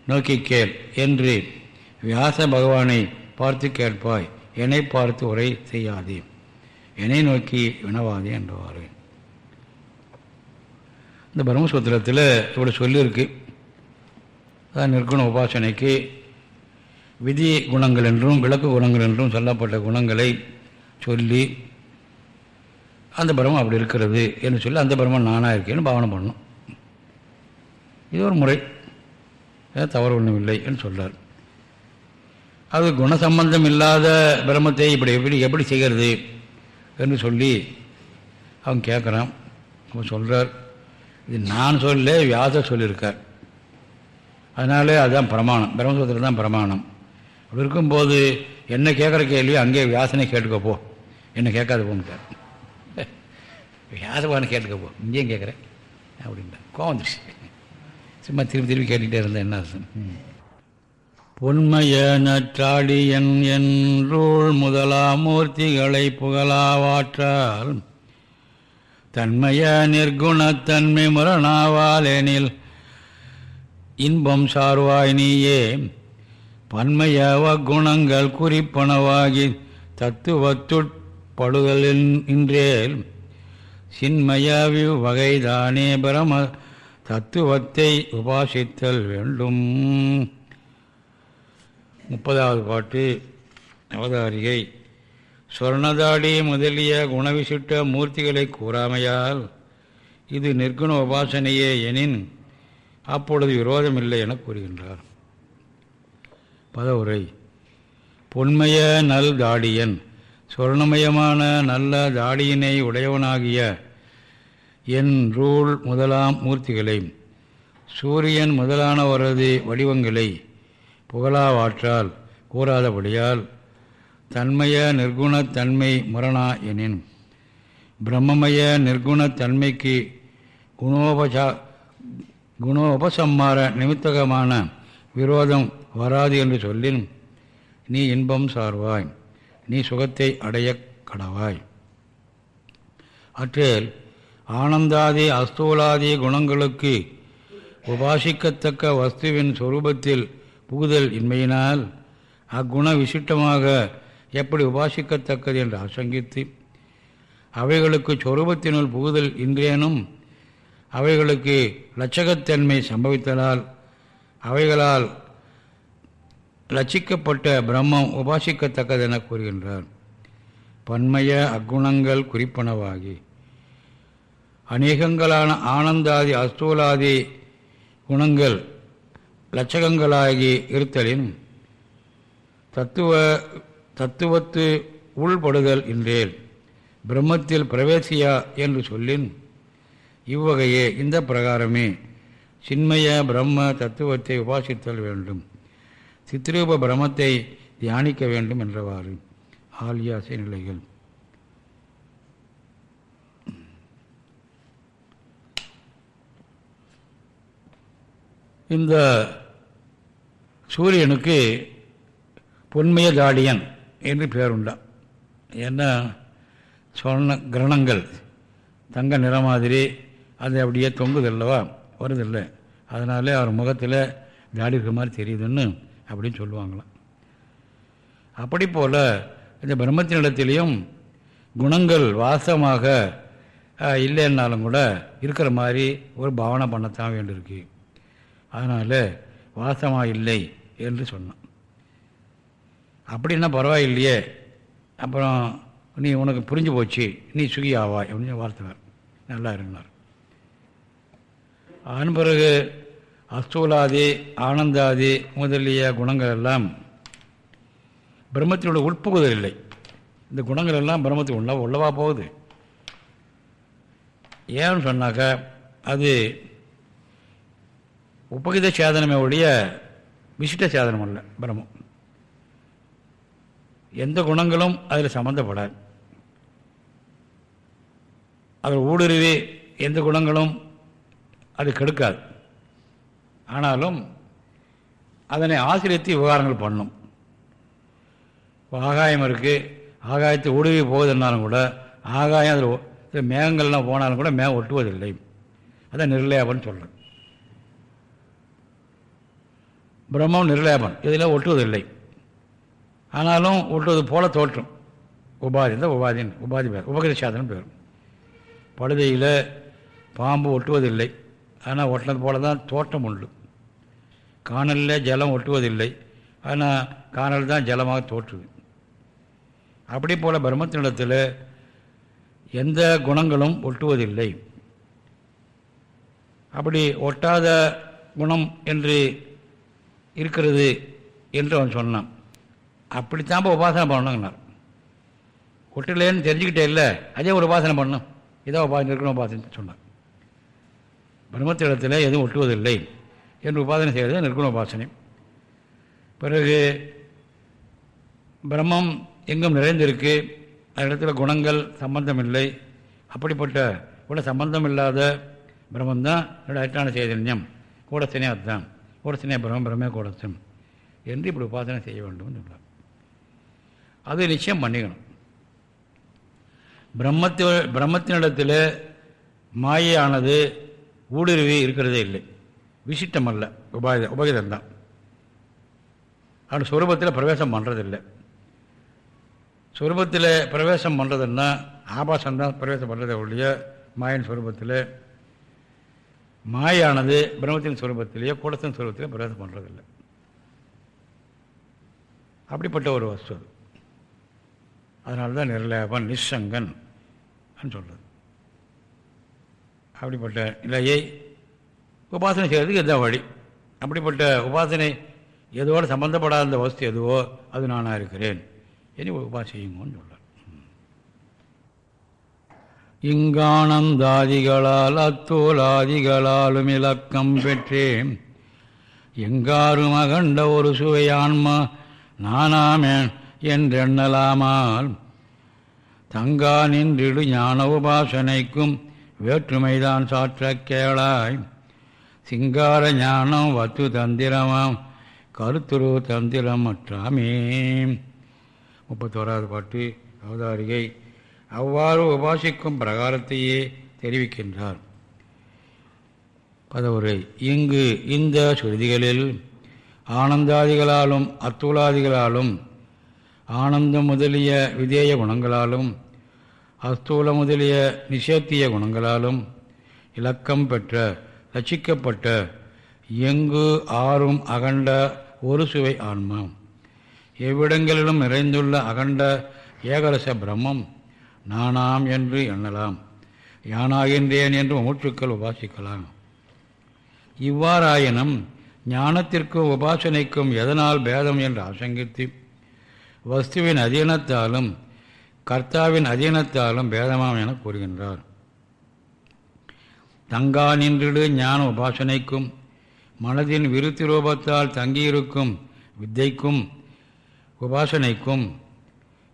நோக்கி கேள் என்று வியாச பகவானை பார்த்து கேட்பாய் என்னை பார்த்து உரை செய்யாதே. என்னை நோக்கி வினவாதே என்றவாறு. இந்த பிரம்மசூத்திரத்தில் இப்படி சொல்லியிருக்கு. நிற்குண உபாசனைக்கு விதி குணங்கள் என்றும் விளக்கு குணங்கள் என்றும் சொல்லப்பட்ட குணங்களை சொல்லி அந்த பிரம்மம் அப்படி இருக்கிறது என்று சொல்லி அந்த பிரம்மன் நானாக இருக்கேன்னு பாவனை பண்ணும். இது ஒரு முறை. தவறு ஒன்றும் இல்லை என்று சொல்கிறார் அது குணசம்பந்தம் இல்லாத பிரம்மத்தை இப்படி எப்படி எப்படி செய்கிறது என்று சொல்லி அவன் கேட்குறான். அவன் சொல்கிறார் இது நான் சொல்ல வியாச சொல்லியிருக்கார். அதனாலே அதுதான் பிரமாணம். பிரம்மசூத்திரம் தான் பிரமாணம். அப்படி இருக்கும்போது என்ன கேட்குற கேள்வி அங்கே வியாசனை கேட்டுக்கப்போ என்ன கேட்காது போன்னு வியாசபான கேட்டுக்கப்போ இங்கேயும் கேட்குறேன் அப்படின்ட்டா கோவம் வந்துருச்சு. சும்மா திரும்பி திரும்பி கேட்டுக்கிட்டே இருந்தேன் என்ன பொன்மய பொன்மைய நற்றாடியன் என்றூள் முதலாமூர்த்திகளை புகழாவாற்றால் தன்மைய நிர்குணத்தன்மை முரணாவாலெனில் இன்பம் சார்வாய் நீயே பன்மையவ குணங்கள் குறிப்பனவாகி தத்துவத்துட்படுதலின் இன்றேல். சின்மயவி வகைதானே பிரம தத்துவத்தை உபாசித்தல் வேண்டும். முப்பதாவது பாட்டு அவதாரிகை. சொர்ணதாடி முதலிய குணவிசிட்ட மூர்த்திகளை கூறாமையால் இது நிர்குண உபாசனையே எனின் அப்பொழுது விரோதமில்லை என கூறுகின்றார். பதவுரை. பொன்மய நல் தாடியன் சொர்ணமயமான நல்ல தாடியினை உடையவனாகிய என் ரூல் முதலாம் மூர்த்திகளை சூரியன் முதலானவரது வடிவங்களை புகழாவாற்றால் கூறாதபடியால் தன்மய நிர்குணத்தன்மை முரணா எனின் பிரம்மமய நிர்குணத்தன்மைக்கு குணோபசா குணோபசம்மார நிமித்தகமான விரோதம் வராது என்று சொல்லின் நீ இன்பம் சார்வாய். நீ சுகத்தை அடைய கடவாய். அற்றேல் ஆனந்தாதி அஸ்தூலாதி குணங்களுக்கு உபாசிக்கத்தக்க வஸ்துவின் சொரூபத்தில் புகுதல் இன்மையினால் அக்குண விசிட்டமாக எப்படி உபாசிக்கத்தக்கது? என்று ஆசங்கித்து அவைகளுக்கு சொரூபத்தினுள் புகுதல் இன்றேனும் அவைகளுக்கு லட்சகத்தன்மை சம்பவித்தலால் அவைகளால் லட்சிக்கப்பட்ட பிரம்மம் உபாசிக்கத்தக்கதென கூறுகின்றார். பன்மைய அக்குணங்கள் குறிப்பனவாகி அநேகங்களான ஆனந்தாதி அஸ்தூலாதி குணங்கள் லட்சகங்களாகி இருத்தலின் தத்துவ தத்துவத்து உள்படுதல் என்றேன் பிரம்மத்தில் பிரவேசியா என்று சொல்லின் இவ்வகையே இந்த பிரகாரமே. சின்மய பிரம்ம தத்துவத்தை உபாசித்தல் வேண்டும். சித்ரூப பிரமத்தை தியானிக்க வேண்டும் என்றவாறு. ஆலியாசை நிலைகள். இந்த சூரியனுக்கு பொன்மய தாடியன் என்று பேருண்டான் ஏன்னா சொன்ன கிரணங்கள் தங்க நிற மாதிரி அது அப்படியே தொங்குதில்லவா? வருதில்லை. அதனால அவர் முகத்தில் தாடி இருக்கிற மாதிரி தெரியுதுன்னு அப்படின்னு சொல்லுவாங்களாம். அப்படி போல் இந்த பிரம்மத்தினிடத்திலையும் குணங்கள் வாசமாக இல்லைன்னாலும் கூட இருக்கிற மாதிரி ஒரு பாவனை பண்ணத்தான் வேண்டியிருக்கு. அதனால் வாசமாக இல்லை என்று சொன்னான். அப்படின்னா பரவாயில்லையே. அப்புறம் நீ உனக்கு புரிஞ்சு போச்சு. நீ சுகி ஆவாய் அப்படின்னு வார்த்தை நல்லா இருந்தார் அதன் பிறகு அஸ்தூலாதி ஆனந்தாதி முதலிய குணங்கள் எல்லாம் பிரம்மத்தினுடைய உட்புகுதல் இல்லை. இந்த குணங்கள் எல்லாம் பிரம்மத்தில் உள்ள உள்ளவா போகுது. ஏன்னு சொன்னாக்கா அது உபகித சேதனமே ஒழிய விசிட்ட சேதனம் அல்ல பிரம்மம். எந்த குணங்களும் அதில் சம்மந்தப்படாது அதில் ஊடுருவி எந்த குணங்களும் அது கெடுக்காது. ஆனாலும் அதனை ஆசிரியத்து விவகாரங்கள் பண்ணும். ஆகாயம் இருக்குது ஆகாயத்தை ஊடுருவி போகுதுன்னாலும் கூட ஆகாயம் அதில் மேகங்கள்லாம் போனாலும் கூட மேகம் ஒட்டுவதில்லை. அதான் நிர்லேபன் சொல்கிறேன் பிரம்மம் நிர்லேபன் இதில் ஒட்டுவதில்லை. ஆனாலும் ஒட்டுவது போல தோற்றும் உபாதி தான் உபாதின் உபாதி பேர். உபகிரசாதனம் பேர். பாம்பு ஒட்டுவதில்லை. ஆனால் ஒட்டினது போல தான் தோட்டம் உண்டு. காணலில் ஜலம் ஒட்டுவதில்லை. ஆனால் காணல் தான் ஜலமாக தோற்றுது. அப்படி போல் பிரம்மத்தினிடத்தில் எந்த குணங்களும் ஒட்டுவதில்லை. அப்படி ஒட்டாத குணம் என்று இருக்கிறது என்று அவன் சொன்னான். அப்படித்தான் இப்போ உபாசனை பண்ணணுங்கண்ணார் ஒட்டிலேன்னு தெரிஞ்சுக்கிட்டே இல்லை அதே ஒரு உபாசனை பண்ணணும். இதான் உபாசனை இருக்கணும் உபாசனை சொன்னார் பிரம்மத்திடத்தில் எதுவும் ஒட்டுவதில்லை என்று உபாதனை செய்கிறது நிற்குண உபாசனை பிறகு பிரம்மம் எங்கும் நிறைந்திருக்கு அந்த இடத்துல குணங்கள் சம்பந்தம் இல்லை அப்படிப்பட்ட கூட சம்பந்தம் இல்லாத பிரம்மந்தான் என்னோட அட்டான சைதன்யம். கூடத்தினே அதுதான். கூடத்தினே பிரம்ம பிரம்மே கூடத்தன் என்று இப்படி உபாசனை செய்ய வேண்டும் சொல்கிறார் அது நிச்சயம் பண்ணிக்கணும். பிரம்மத்தி பிரம்மத்தினிடத்தில் மாயானது ஊடுருவி இருக்கிறதே இல்லை. விசிட்டம் அல்ல. உபாய உபகிதம் தான். அவன் சுரூபத்தில் பிரவேசம் பண்ணுறதில்லை சுரூபத்தில் பிரவேசம் பண்ணுறதுன்னா ஆபாசம்தான் பிரவேசம் பண்ணுறதை ஒழிய மாயின் சுரூபத்தில் மாயானது பிரம்மத்தின் சுரூபத்திலேயோ கூடத்தின் சுரூபத்திலேயோ பிரவேசம் பண்ணுறதில்லை அப்படிப்பட்ட ஒரு வஸ்து அதனால தான் நிர்லேபன் நிஸ்ஸங்கன் சொல்கிறது அப்படிப்பட்ட நிலையை உபாசனை செய்கிறதுக்கு இதுதான் வழி. அப்படிப்பட்ட உபாசனை எதோடு சம்பந்தப்படாத அந்த வஸ்து எதுவோ அது நானாக இருக்கிறேன். இனி உபாசியுங்கன்னு சொல்கிறார் இங்கானந்தாதிகளால் அத்தோலாதிகளாலும் இலக்கம் பெற்றேன். எங்காரும் அகண்ட ஒரு சுவையான்மா நானாமேன் என்றெண்ணலாமால் தங்கா நின்றிடு ஞான உபாசனைக்கும் வேற்றுமைதான் சாற்ற கேளாய். சிங்கார ஞானம் வத்து தந்திரமாம். கருத்துரு தந்திரம் மற்றாமே முப்பத்தோராவது பாட்டு அவதாரிகை. அவ்வாறு உபாசிக்கும் பிரகாரத்தையே தெரிவிக்கின்றார். பதவுரை இங்கு இந்த சுருதிகளில் ஆனந்தாதிகளாலும் அத்துலாதிகளாலும் ஆனந்தம் முதலிய விதேய குணங்களாலும் அஸ்தூல முதலிய நிஷேத்திய குணங்களாலும் இலக்கம் பெற்ற ரசிக்கப்பட்ட எங்கு ஆறும் அகண்ட ஒரு சுவை ஆன்மா. எவ்விடங்களிலும் நிறைந்துள்ள அகண்ட ஏகரச பிரம்மம் நானாம் என்று எண்ணலாம். யானாகின்றேன் என்று மூச்சுக்கள் உபாசிக்கலாம். இவ்வாறாயினும் ஞானத்திற்கும் உபாசனைக்கும் எதனால் பேதம் என்று ஆசங்கித்து வஸ்துவின் அதீனத்தாலும் கர்த்தாவின் அதீனத்தாலும் பேதமாம் என கூறுகின்றார். தங்கா நின்றிடு ஞான உபாசனைக்கும் மனதின் விருத்தி ரூபத்தால் தங்கியிருக்கும் வித்தைக்கும் உபாசனைக்கும்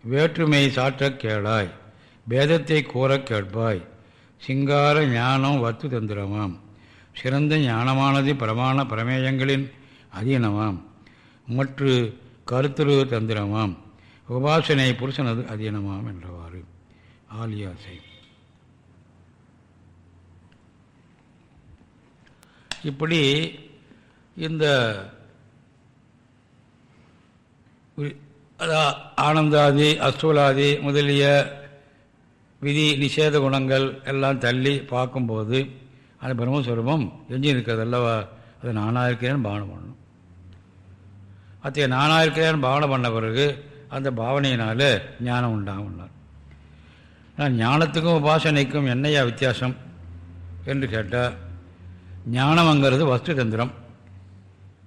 வேற்றுமை சாற்றக் கேளாய் பேதத்தை கூறக் கேட்பாய். சிங்கார ஞானம் வத்து தந்திரமாம். சிறந்த ஞானமானது பிரமாண பிரமேயங்களின் அதீனமாம். மற்ற கருத்துரு தந்திரமாம். உபாசனை புருஷனது அதீனமாம் என்றவாறு. ஆலியாசை. இப்படி இந்த ஆனந்தாதி அஸ்தூலாதி முதலிய விதி நிஷேத குணங்கள் எல்லாம் தள்ளி பார்க்கும்போது அந்த பிரம்மஸ்வரூபம் எஞ்சி இருக்கிறது அல்லவா? அது நானாக இருக்கிறேன்னு பாவனை பண்ணணும். அத்தைய நானாக இருக்கிறேன்னு பாவனை பண்ண பிறகு அந்த பாவனையினால் ஞானம் உண்டாகும்னார். நான் ஞானத்துக்கும் உபாசனைக்கும் என்னையா வித்தியாசம்? என்று கேட்டால் ஞானம்ங்கிறது வஸ்து தந்திரம்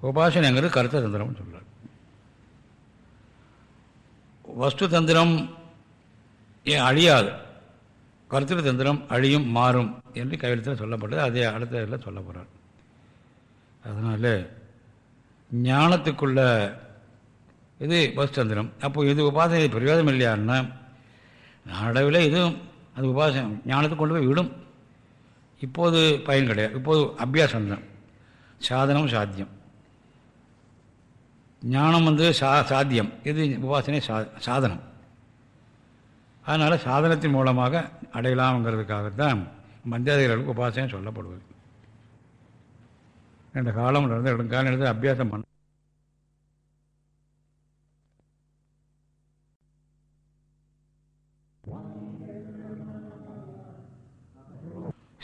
உபாசனைங்கிறது கருத்த தந்திரம்னு சொல்கிறார் வஸ்து தந்திரம் ஏன் அழியாது? கருத்து தந்திரம் அழியும் மாறும் என்று கையெழுத்தில் சொல்லப்பட்டது அதே அடுத்த இதில் சொல்ல போகிறார் அதனால் ஞானத்துக்குள்ள இது வசுச்சந்திரம் அப்போ இது உபாசனை பிரயோஜனம் இல்லையான்னா நாடவில் இதுவும் அது உபாசனை ஞானத்தை கொண்டு போய் விடும். இப்போது பயன் கிடையாது. இப்போது அபியாசம் தான். சாதனம் சாத்தியம். ஞானம் வந்து சா சாத்தியம். இது உபாசனை சா சாதனம். அதனால் சாதனத்தின் மூலமாக அடையலாம்ங்கிறதுக்காகத்தான் மந்தியாதிகளுக்கு உபாசனை சொல்லப்படுவது. ரெண்டு காலம் நடந்து ரெண்டு காலம் எடுத்து அபியாசம் பண்ண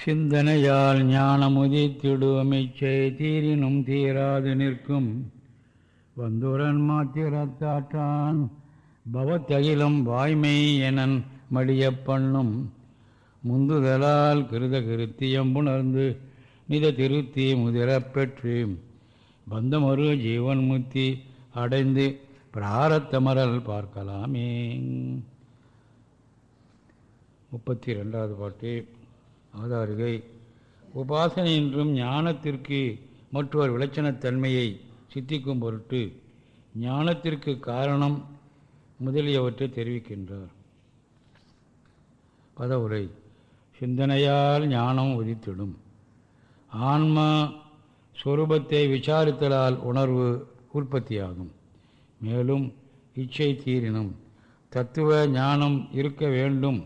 சிந்தனையால் ஞானமுதித்திடுவமைச்சை தீரினும் தீராது நிற்கும். வந்துரன் மாத்திரத்தாற்றான் பவத்தகிலம் வாய்மை எனன் மடிய பண்ணும். முந்துதலால் கிருத கிருத்தியம்புணர்ந்து நித திருத்தி முதிரப் பெற்று பந்தமொரு ஜீவன் முத்தி அடைந்து பிராரத்தமரல் பார்க்கலாமே. முப்பத்தி ரெண்டாவது பாட்டு. அவதாரிகை உபாசனை என்றும் ஞானத்திற்கு மற்றொரு விளச்சணத்தன்மையை சித்திக்கும் பொருட்டு ஞானத்திற்கு காரணம் முதலியவற்றை தெரிவிக்கின்றார். பதவுரை சிந்தனையால் ஞானம் உதித்திடும். ஆன்மா சொரூபத்தை விசாரித்தலால் உணர்வு உற்பத்தியாகும். மேலும் இச்சை தீரினும் தத்துவ ஞானம் இருக்க வேண்டும்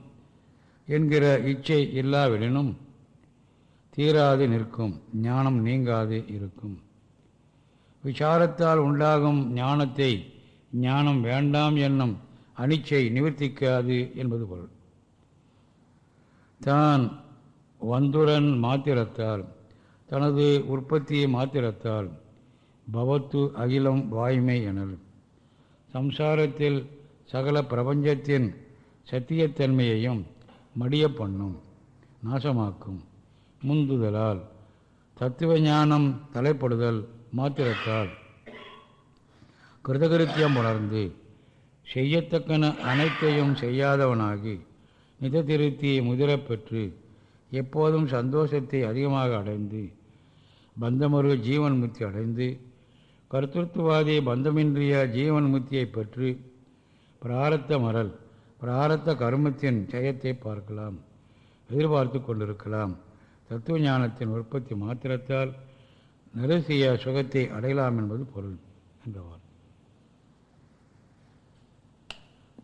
என்கிற இச்சை இல்லாவிடனும் தீராது நிற்கும் ஞானம் நீங்காது இருக்கும். விசாரத்தால் உண்டாகும் ஞானத்தை ஞானம் வேண்டாம் என்னும் அனிச்சை நிவர்த்திக்காது என்பது பொருள். தான் வந்துரன் மாத்திரத்தால் தனது உற்பத்தியை மாத்திரத்தால் பவத்து அகிலம் வாய்மை எனல். சம்சாரத்தில் சகல பிரபஞ்சத்தின் சத்தியத்தன்மையையும் மடிய பண்ணும் நாசமாக்கும் முந்துதலால் தத்துவ ஞானம் தலைப்படுதல் மாத்திரத்தால். கிருதகிருத்தியம் உணர்ந்து செய்யத்தக்கன அனைத்தையும் செய்யாதவனாகி நிதத்திருத்தி முதிரப் பெற்று எப்போதும் சந்தோஷத்தை அதிகமாக அடைந்து பந்தமொரு ஜீவன் முத்தி அடைந்து கருத்துருத்துவாதி பந்தமின்றிய ஜீவன் முத்தியை பெற்று பிராரத்த மரல் பிராரத்த கர்மத்தின் ஜெயத்தை பார்க்கலாம் எதிர்பார்த்து கொண்டிருக்கலாம். தத்துவ ஞானத்தின் உற்பத்தி மாத்திரத்தால் நிரசிய சுகத்தை அடையலாம் என்பது பொருள் என்றவார்.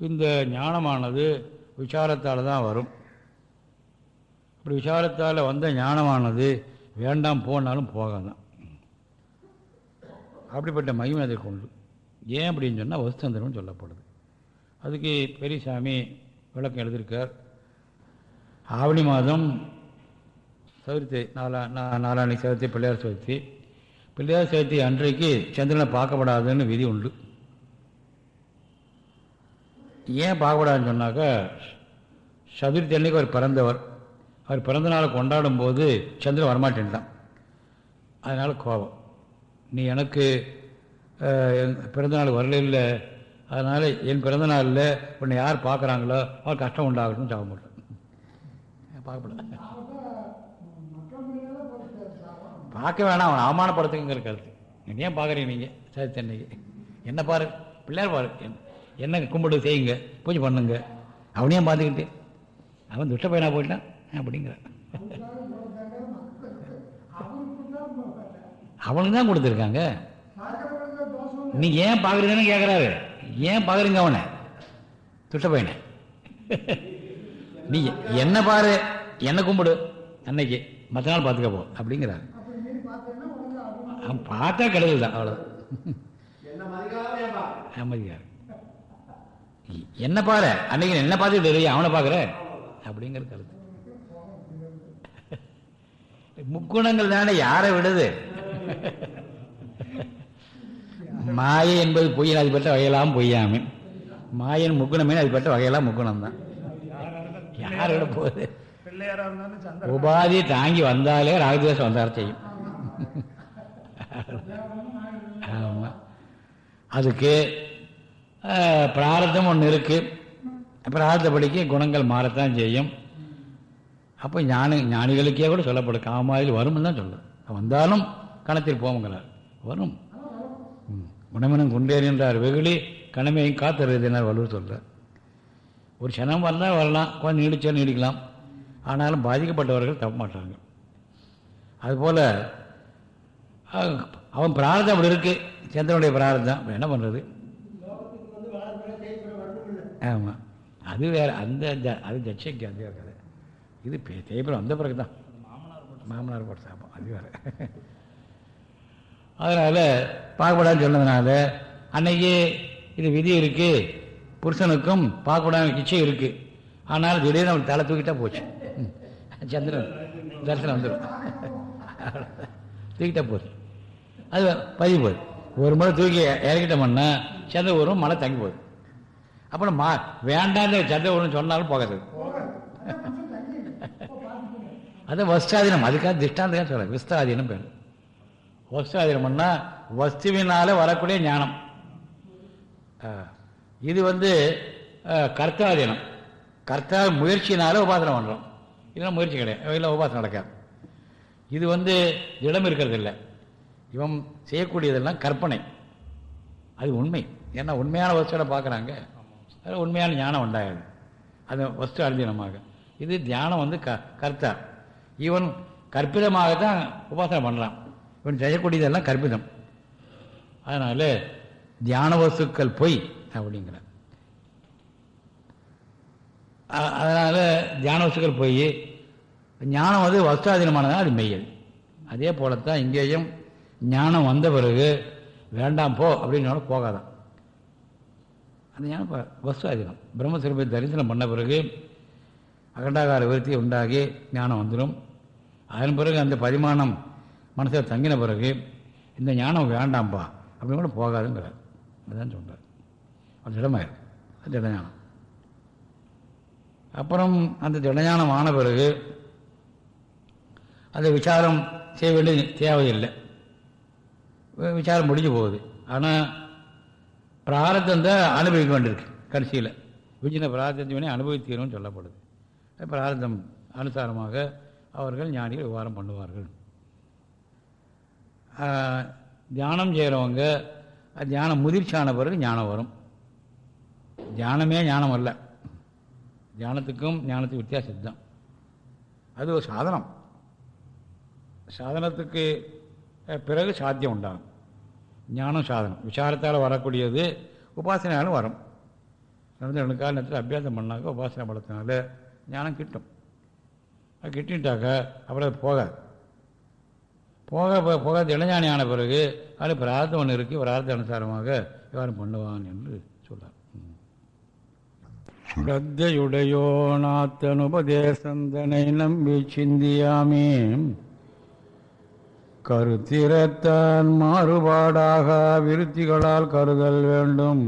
இந்த ஞானமானது விசாரத்தால் தான் வரும். அப்படி விசாரத்தால் வந்த ஞானமானது வேண்டாம் போனாலும் போகாதான் அப்படிப்பட்ட மகிமை அதற்கு உண்டு ஏன் அப்படின்னு சொன்னால் வசுதந்திரம் சொல்லப்படுது. அதுக்கு பெரியசாமி விளக்கம் எழுதியிருக்கார். ஆவணி மாதம் சதுர்த்தி நாலா நாலாணி சதுர்த்தி பிள்ளையார் சதுர்த்தி. பிள்ளையார் சதுர்த்தி அன்றைக்கு சந்திரனை பார்க்கப்படாதுன்னு விதி உண்டு. ஏன் பார்க்கப்படாதுன்னு சொன்னாக்கா சதுர்த்தி அன்னைக்கு அவர் பிறந்தவர். அவர் பிறந்த நாளை கொண்டாடும் போது சந்திரன் வரமாட்டேன்ட்டான். அதனால் கோபம். நீ எனக்கு பிறந்த நாள் வரல இல்லை அதனால் என் பிறந்த நாளில் உன்னை யார் பார்க்குறாங்களோ அவர் கஷ்டம் உண்டாகணும்னு சாப்பிட மாட்டேன் பார்க்கப்படாது பார்க்க வேணாம் அவன் அவமானப்படுத்துங்கிற கருத்து. நீங்கள் ஏன் பார்க்குறீங்க நீங்கள் சரி தென்னைக்கு என்ன பாரு பிள்ளையார் பாரு. என்ன கும்பிடு செய்யுங்க பூஜை பண்ணுங்க. அவனையும் பார்த்துக்கிட்டு? அவன் துஷ்ட பையனாக போயிட்டான் அப்படிங்கிற அவனுக்கு தான் கொடுத்துருக்காங்க. நீ ஏன் பார்க்குறீங்கன்னு கேட்குறாரு ஏன் பார்க்குறீங்க அவனை? துட்ட பையனை. நீ என்ன பாரு என்ன கும்பிடு? அன்னைக்கு மற்ற நாள் பார்த்துக்க போ அப்படிங்கிறாரு. அவன் பார்த்தா கெடுதல் தான் அவ்வளோ அமைதியார். என்ன பாரு அன்னைக்கு என்ன பார்த்துட்டு தெரியும் அவனை பார்க்குற? அப்படிங்கிற கருத்து. முக்குணங்கள் தானே யாரை விடுது? மாயை என்பது பொய்யின் அதுபட்ட வகையெல்லாம் பொய்யாமே. மாயன் முக்குணமே அதுபட்ட வகையெல்லாம் முக்குணம் தான் யாரோட போகுது? உபாதி தாங்கி வந்தாலே ராகதேசம் வந்தார் செய்யும். ஆமாம் அதுக்கு பிரார்த்தம் பிராரத்தம் ஒன்று இருக்கு. பிராரத்தப்படிக்கு குணங்கள் மாறத்தான் செய்யும். அப்போ ஞானி ஞானிகளுக்கே கூட சொல்லப்படும். காமாதில் வரும்னு தான் சொல்லுது. வந்தாலும் கணத்தில் போமங்கிறார் வரும். குணமனம் கொண்டேன் குண்டேறின்றார் வெகுளி கணமையும் காத்தறிதினார் வலுவர் சொல்கிறார் ஒரு க்ஷணம் வந்தால் வரலாம் கொஞ்சம் நீடிச்சா நீடிக்கலாம். ஆனாலும் பாதிக்கப்பட்டவர்கள் தப்ப மாட்டாங்க. அதுபோல் அவன் பிரார்த்தம் அப்படி இருக்குது சந்திரனுடைய பிரார்த்தம் என்ன பண்ணுறது ஆமாம் அது வேறு அந்த ஜ- அது தட்சைக்கு அது வேறு கதை. இது தேய்பிரம் வந்த பிறகு தான் மாமனார் போட்டு சாப்பிடும் அது வேற. அதனால் பார்க்கப்படாதுன்னு சொன்னதுனால அன்னைக்கு இது விதி இருக்கு. புருஷனுக்கும் பார்க்கப்படாத இச்சை இருக்கு. ஆனால் திடீர்னு அவன் தலை தூக்கிட்டா போச்சு. சந்திரன் தரிசனம் வந்துடும் தூக்கிட்டா போகுது அது பதிவு போகுது. ஒரு முறை தூக்கி இறக்கிட்டோம்னா சந்திர வரும் மழை தங்கி போகுது. அப்புறம் மா வேண்டாம் சந்திர வரும்னு சொன்னாலும் போகாது. அது வஸ்தாதீனம் அதுக்காக திஷ்டாந்தம் சொல்ல விஸ்தாதீனம் பேர். வஸ்தாதீனம்னா வஸ்துவினால வரக்கூடிய ஞானம். இது வந்து கர்த்தாதீனம். கர்த்தா முயற்சினால உபாசனை பண்ணுறோம் இதெல்லாம் முயற்சி கிடையாது. இல்லை உபாசனை நடக்காது. இது வந்து திடம் இருக்கிறது இல்லை இவன் செய்யக்கூடியதெல்லாம் கற்பனை. அது உண்மை. ஏன்னா உண்மையான வஸ்துவை பார்க்குறாங்க. அதில் உண்மையான ஞானம் உண்டாகுது. அது வஸ்து அர்ஜீனமாக இது தியானம் வந்து க கர்த்தா. இவன் கற்பிதமாக தான் உபாசனை பண்ணுறான் இவன் செய்யக்கூடியதெல்லாம் கற்பிதம். அதனால் தியான வஸ்துக்கள் பொய் அப்படிங்கிற அதனால் தியான வஸ்துக்கள் பொய். ஞானம் வந்து வஸ்தாதீனமானதான் அது மெய்யல். அதே போலத்தான் இங்கேயும் ஞானம் வந்த பிறகு வேண்டாம் போ அப்படின்னு போகாதான். அந்த ஞானம் வஸ்தாதீனம் பிரம்மஸ்வரூபத்தை தரிசனம் பண்ண பிறகு அகண்டாகார விருத்தி உண்டாகி ஞானம் வந்துடும். அதன் பிறகு அந்த பரிமாணம் மனசில் தங்கின பிறகு இந்த ஞானம் வேண்டாம்ப்பா அப்படின்னு கூட போகாதுங்கிறார். அதுதான் சொல்கிறார் அது திடமாயிரும். அது திடஞானம். அப்புறம் அந்த திடஞானம் ஆன பிறகு அதை விசாரம் செய்ய வேண்டிய தேவையில்லை. விசாரம் முடிஞ்சு போகுது. ஆனால் பிராரத்தம் தான் அனுபவிக்க வேண்டியிருக்கு கடைசியில். விஜின பிரார்த்தத்தை அனுபவித்தீரும் சொல்லப்படுது. பிரார்த்தம் அனுசாரமாக அவர்கள் ஞானிகள் விவகாரம் பண்ணுவார்கள். தியானம் செய்கிறவங்க தியானம் முதிர்ச்சியான பிறகு ஞானம் வரும். தியானமே ஞானம் அல்ல. தியானத்துக்கும் ஞானத்துக்கும் வித்தியாசம் தான் அது ஒரு சாதனம். சாதனத்துக்கு பிறகு சாத்தியம் உண்டாகும். ஞானம் சாதனம். விசாரத்தால் வரக்கூடியது உபாசனையாலும் வரும். நடந்த ரெண்டு கால நேரத்தில் அபியாசம் பண்ணாக்க உபாசனை பலத்தினால ஞானம் கிட்டும். அது கிட்டிட்டாக்க அப்புறம் அது போகாது. போக போக இளஞானி ஆன பிறகு அது பிரார்த்தம் ஒன்று இருக்குது பிரார்த்த அனுசாரமாக விவரம் பண்ணுவான் என்று சொல்றார். ஸ்ரத்தையுடையோனாத்தனுபதேசந்தனை நம்பி சிந்தியாமே. கருத்திரத்தான் மாறுபாடாக விருத்திகளால் கருதல் வேண்டும்.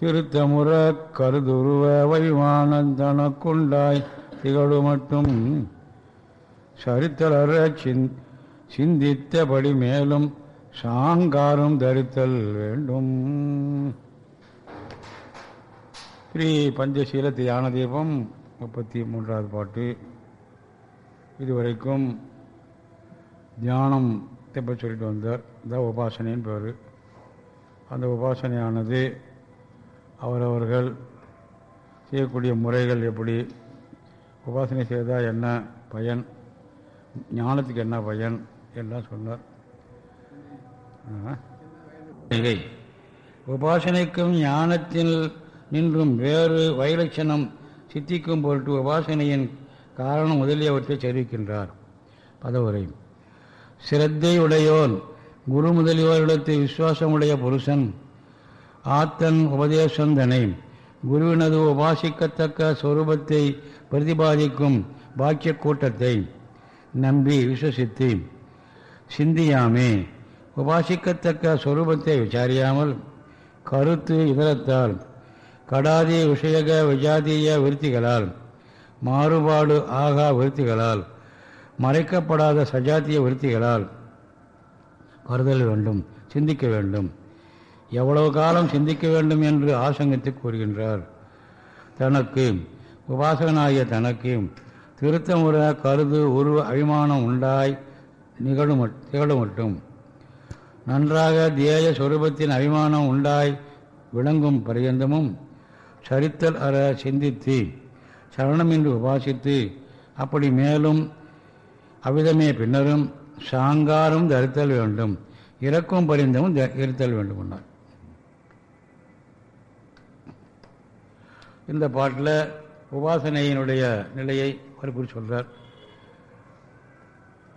திருத்தமுற கருதுருவ வைவானன் தனக்குண்டாய் திகழு மட்டும் சரித்தலர சிந் சிந்தித்தபடி மேலும் சாங்காரம் தரித்தல் வேண்டும். ஸ்ரீ பஞ்சசீல தியான தீபம் முப்பத்தி மூன்றாவது பாட்டு. இதுவரைக்கும் தியானம் பற்றி சொல்லிட்டு வந்தார். இந்த உபாசனைன்னு பேர். அந்த உபாசனையானது அவரவர்கள் செய்யக்கூடிய முறைகள் எப்படி? உபாசனை செய்தால் என்ன பயன்? ஞானத்துக்கு என்ன பயன் எல்லாம் சொன்னார். மிகை. உபாசனைக்கும் ஞானத்தில் நின்றும் வேறு வைலட்சணம் சித்திக்கும் பொருட்டு உபாசனையின் காரணம் முதலியவற்றை தெரிவிக்கின்றார் பதவுரை சிரத்தை உடையோன் குரு முதலியோரிடத்து விசுவாசமுடைய புருஷன் ஆத்தன் உபதேசந்தனை குருவினது உபாசிக்கத்தக்க சொரூபத்தை பிரதிபாதிக்கும் பாக்கிய கூட்டத்தை நம்பி விசுவசித்து சிந்தியாமே உபாசிக்கத்தக்க சொரூபத்தை விசாரியாமல் கருத்து இதரத்தால் கடாதி விஷயக விஜாதீய விருத்திகளால் மாறுபாடு ஆகா விருத்திகளால் மறைக்கப்படாத சஜாத்திய விருத்திகளால் கருதல் வேண்டும் சிந்திக்க வேண்டும். எவ்வளவு காலம் சிந்திக்க வேண்டும் என்று ஆசங்கத்தை கூறுகின்றார். தனக்கு உபாசகனாகிய தனக்கு திருத்தமுற கருது உருவ அபிமானம் உண்டாய் நிகழும் திகழும் மட்டும் நன்றாக தேய சொரூபத்தின் அபிமானம் உண்டாய் விளங்கும் பரியந்தமும் சரித்தல் அற சிந்தித்து சரணமின்றி உபாசித்து அப்படி மேலும் அவ்விதமே பின்னரும் சாங்காரும் தரித்தல் வேண்டும். இறக்கும் பரிந்தமும் இருத்தல் வேண்டும் என்றார். இந்த பாட்டில் உபாசனையினுடைய நிலையை அவர் சொல்கிறார்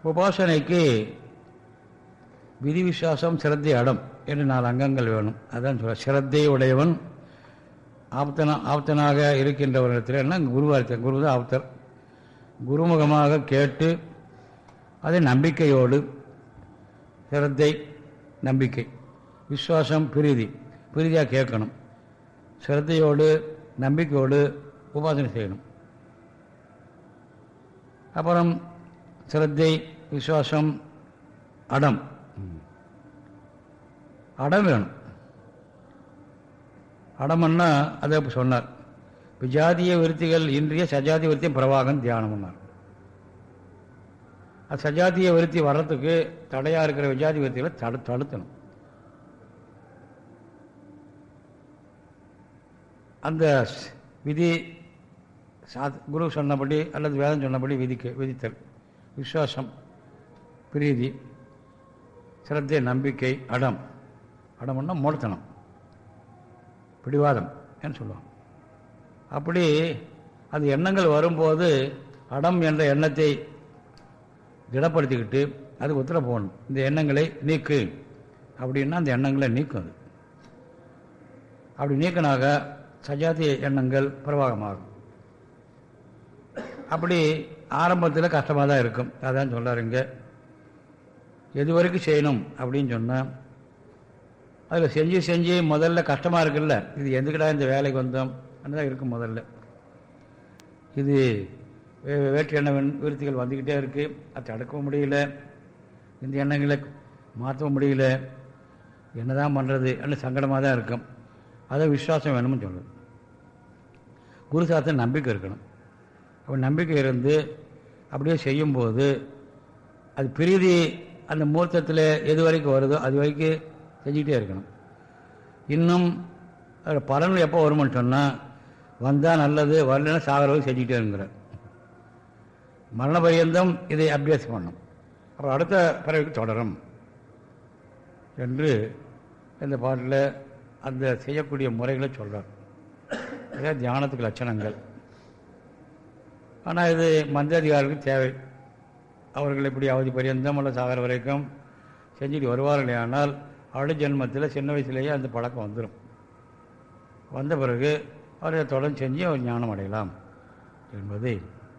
உபாசனைக்கு விதி விசுவாசம் சிரத்தை அடம் என்று நாலு அங்கங்கள் வேணும். அதான் சொல்ற சிரத்தை உடையவன் ஆப்தனா ஆப்தனாக இருக்கின்றவரிடத்தில் என்ன? குருவார்த்தன் குரு தான் ஆப்தர். குருமுகமாக கேட்டு அதை நம்பிக்கையோடு சிரத்தை நம்பிக்கை விசுவாசம் பிரீதி பிரீதியாக கேட்கணும். சிரத்தையோடு நம்பிக்கையோடு உபாசனை செய்யணும். அப்புறம் சிரத்தை விசுவாசம் அடம். அடம் வேணும். அடமன்னா அதை சொன்னார். விஜாதிய விருத்திகள் இன்றைய சஜாதிய விருத்தியும் பிரவாகம் பண்ணார் அது சஜாத்திய விருத்தி வர்றதுக்கு தடையாக இருக்கிற விஜாதி விருத்திகளை தடு தடுத்தணும். அந்த விதி சாத் குரு சொன்னபடி அல்லது வேதம் சொன்னபடி விதிக்க விதித்தல். விசுவாசம் பிரீதி சிரத்தை நம்பிக்கை அடம். அடம்னா மூலத்தனம் பிடிவாதம் என்று சொல்லுவோம் அப்படி அந்த எண்ணங்கள் வரும்போது அடம் என்ற எண்ணத்தை திடப்படுத்திக்கிட்டு அது உத்தர போகணும். இந்த எண்ணங்களை நீக்கு. அப்படின்னா அந்த எண்ணங்களை நீக்கும் அது. அப்படி நீக்கினாக சஜாத்திய எண்ணங்கள் பிரவாகமாகும். அப்படி ஆரம்பத்தில் கஷ்டமாக தான் இருக்கும். அதான் சொல்கிறார் இங்கே. எது வரைக்கும் செய்யணும் அப்படின்னு சொன்னால் அதில் செஞ்சு செஞ்சு முதல்ல கஷ்டமாக இருக்குல்ல. இது எதுக்கடா இந்த வேலைக்கு வந்தோம்? தான் இருக்கும் முதல்ல. இது வே- வேற்று எண்ண விருத்திகள் வந்துக்கிட்டே இருக்குது அதை தடுக்கவும் முடியல. இந்த எண்ணங்களை மாற்றவும் முடியல. என்னதான் பண்ணுறது அப்படின்னு சங்கடமாக தான் இருக்கும். அதை விசுவாசம் வேணும்னு சொல்லுது குரு நம்பிக்கை இருக்கணும். அப்போ நம்பிக்கை இருந்து அப்படியே செய்யும்போது அது பிரீதி அந்த மூர்த்தத்தில் எது வரைக்கும் வருதோ அது வரைக்கும் செஞ்சுக்கிட்டே இருக்கணும். இன்னும் அதோட பலன் எப்போ வருமானு சொன்னால் வந்தால் நல்லது வரலன்னா சாகர வரைக்கும் செஞ்சுக்கிட்டே மரண பரியந்தம் இதை அபியாஸ் பண்ணும். அப்புறம் அடுத்த பறவைக்கு தொடரும். என்று இந்த பாட்டில் அந்த செய்யக்கூடிய முறைகளை சொல்கிறார் இதான் தியானத்துக்கு லட்சணங்கள். ஆனால் இது மந்திராதிகாரிகளுக்கு தேவை. அவர்கள் இப்படி அவதி பரியந்தம் அல்ல சாகர வரைக்கும் செஞ்சுட்டு வருவார்களே ஆனால் அவருடைய ஜென்மத்தில் சின்ன வயசுலேயே அந்த பழக்கம் வந்துடும் வந்த பிறகு அவரை தொடர்ந்து செஞ்சு அவர் ஞானம் அடையலாம் என்பதை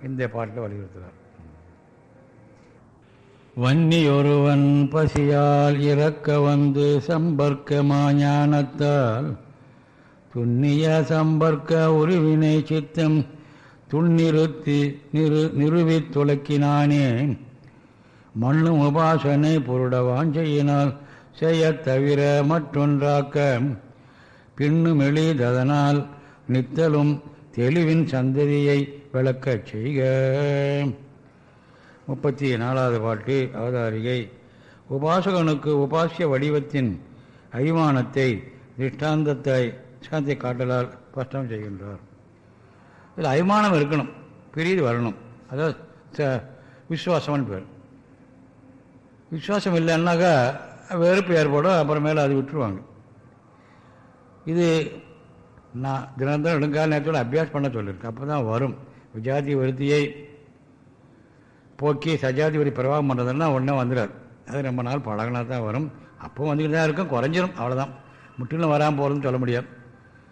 இந்த பாட்டில் வலியுறுத்துகிறார். வன்னியொருவன் பசியால் இறக்க வந்து சம்பர்க்க ஞானத்தால் துண்ணிய சம்பர்க்க உருவினை சித்தம் துண்ணிறுத்தி நிறு நிறுவித் துளக்கினானே மண்ணும் உபாசனை பொருட வாஞ்சையினால் செய்யத் தவிர மற்றொன்றாக்க. பின்னும் எளிததனால் நித்தலும் தெளிவின் சந்ததியை விளக்கச் செய்க. முப்பத்தி நாலாவது பாட்டு அவதாரிகை. உபாசகனுக்கு உபாசிய வடிவத்தின் அபிமானத்தை திஷ்டாந்தத்தை சாந்தி காட்டலால் ஸ்பஷ்டம் செய்கின்றார். இதில் அபிமானம் இருக்கணும். பெரியது வரணும். அதாவது விசுவாசம்னு பேர். விசுவாசம் இல்லைன்னாக்கா வெறுப்பு ஏற்படும் அப்புறமேல அது விட்டுருவாங்க. இது நான் தினந்தரம் நெடுங்கால நேரத்தோடு அபியாஸ் பண்ண சொல்லியிருக்கேன். அப்போ தான் வரும். விஜாதி விருத்தியை போக்கி சஜாதி வரி பிரவாகம் பண்ணுறதுன்னா ஒன்றே வந்துடாது. அது ரொம்ப நாள் பழகினா தான் வரும். அப்போ வந்துக்கிட்டு தான் இருக்கும். குறைஞ்சிரும். அவ்வளோதான் முற்றிலும் வராமல் போகிறதுன்னு சொல்ல முடியாது.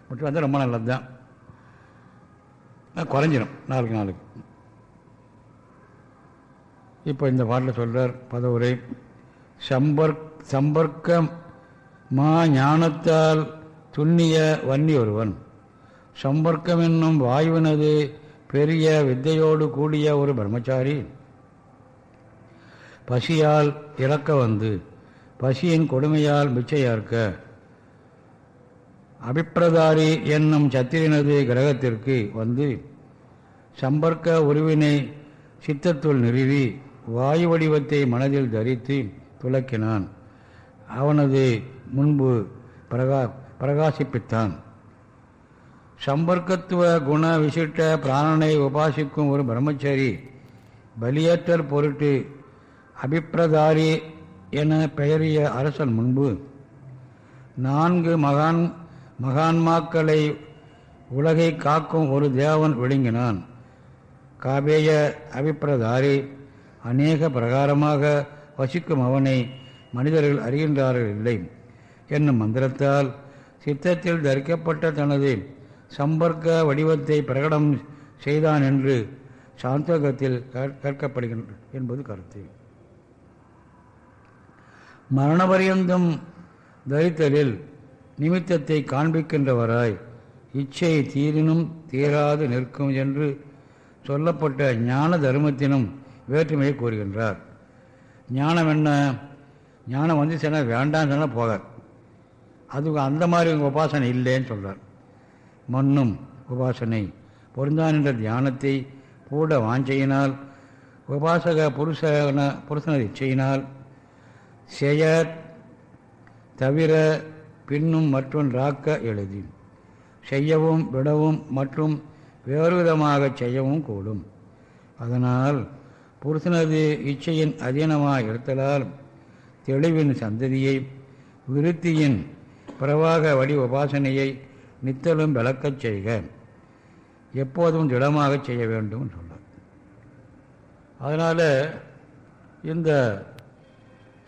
முற்றிலும் வந்து ரொம்ப நல்லது தான் குறைஞ்சிரும். நாளுக்கு நாளுக்கு. இப்போ இந்த பாட்டில் சொல்கிறார் பதவுரை சம்பர்க் சம்பர்க்கம் மா ஞானத்தால் துண்ணிய வன்னி ஒருவன். சம்பர்க்கம் என்னும் வாயுவினது பெரிய வித்தையோடு கூடிய ஒரு பிரம்மச்சாரி. பசியால் இறக்க வந்து பசியின் கொடுமையால் மிச்சையார்க்க அபிப்பிரதாரி என்னும் சத்திரினது கிரகத்திற்கு வந்து சம்பர்க்க உருவினை சித்தத்துள் நிறுவி வாயு வடிவத்தை மனதில் தரித்து துலக்கினான். அவனது முன்பு பிரகா பிரகாசிப்பித்தான். சம்பர்க்கத்துவ குண விசிட்ட பிராணனை உபாசிக்கும் ஒரு பிரம்மச்சரி பலியேற்றல் பொருட்டு அபிப்பிரதாரி என பெயரிய அரசன் முன்பு நான்கு மகான் மகான்மாக்களை உலகை காக்கும் ஒரு தேவன் விழுங்கினான் காபேய அபிப்பிரதாரி அநேக பிரகாரமாக வசிக்கும் அவனை மனிதர்கள் அறிகின்றார்கள் இல்லை. என்னும் மந்திரத்தால் சித்தத்தில் தரிக்கப்பட்ட தனது சம்பர்க்க வடிவத்தை பிரகடம் செய்தான் என்று சாந்தகத்தில் கற்கப்படுகின்ற என்பது கருத்து. மரணபரியந்தம் தரித்தலில் நிமித்தத்தை காண்பிக்கின்றவராய் இச்சை தீரினும் தீராது நிற்கும் என்று சொல்லப்பட்ட ஞான தர்மத்தினும் வேற்றுமையை கூறுகின்றார். ஞானம் என்ன? ஞானம் வந்து சொன்னால் வேண்டாம்னு சொன்னால் போகார் அது அந்த மாதிரி உங்கள் உபாசனை இல்லைன்னு சொல்கிறார் மண்ணும் உபாசனை. பொருந்தான் என்ற தியானத்தை கூட வாஞ்சையினால் உபாசக புருஷன புருஷனர் இச்சையினால் செயற் தவிர பின்னும் மற்றொன்றாக்க எழுதி செய்யவும் விடவும் மற்றும் வேறு விதமாக செய்யவும் கூடும். அதனால் புருஷனது இச்சையின் அதீனமாக இருத்தலால் தெளிவின் சந்ததியை விருத்தியின் பிரவாக வடி உபாசனையை நித்தலும் விளக்கச் செய்க. எப்போதும் திடமாக செய்ய வேண்டும் சொன்னார். அதனால் இந்த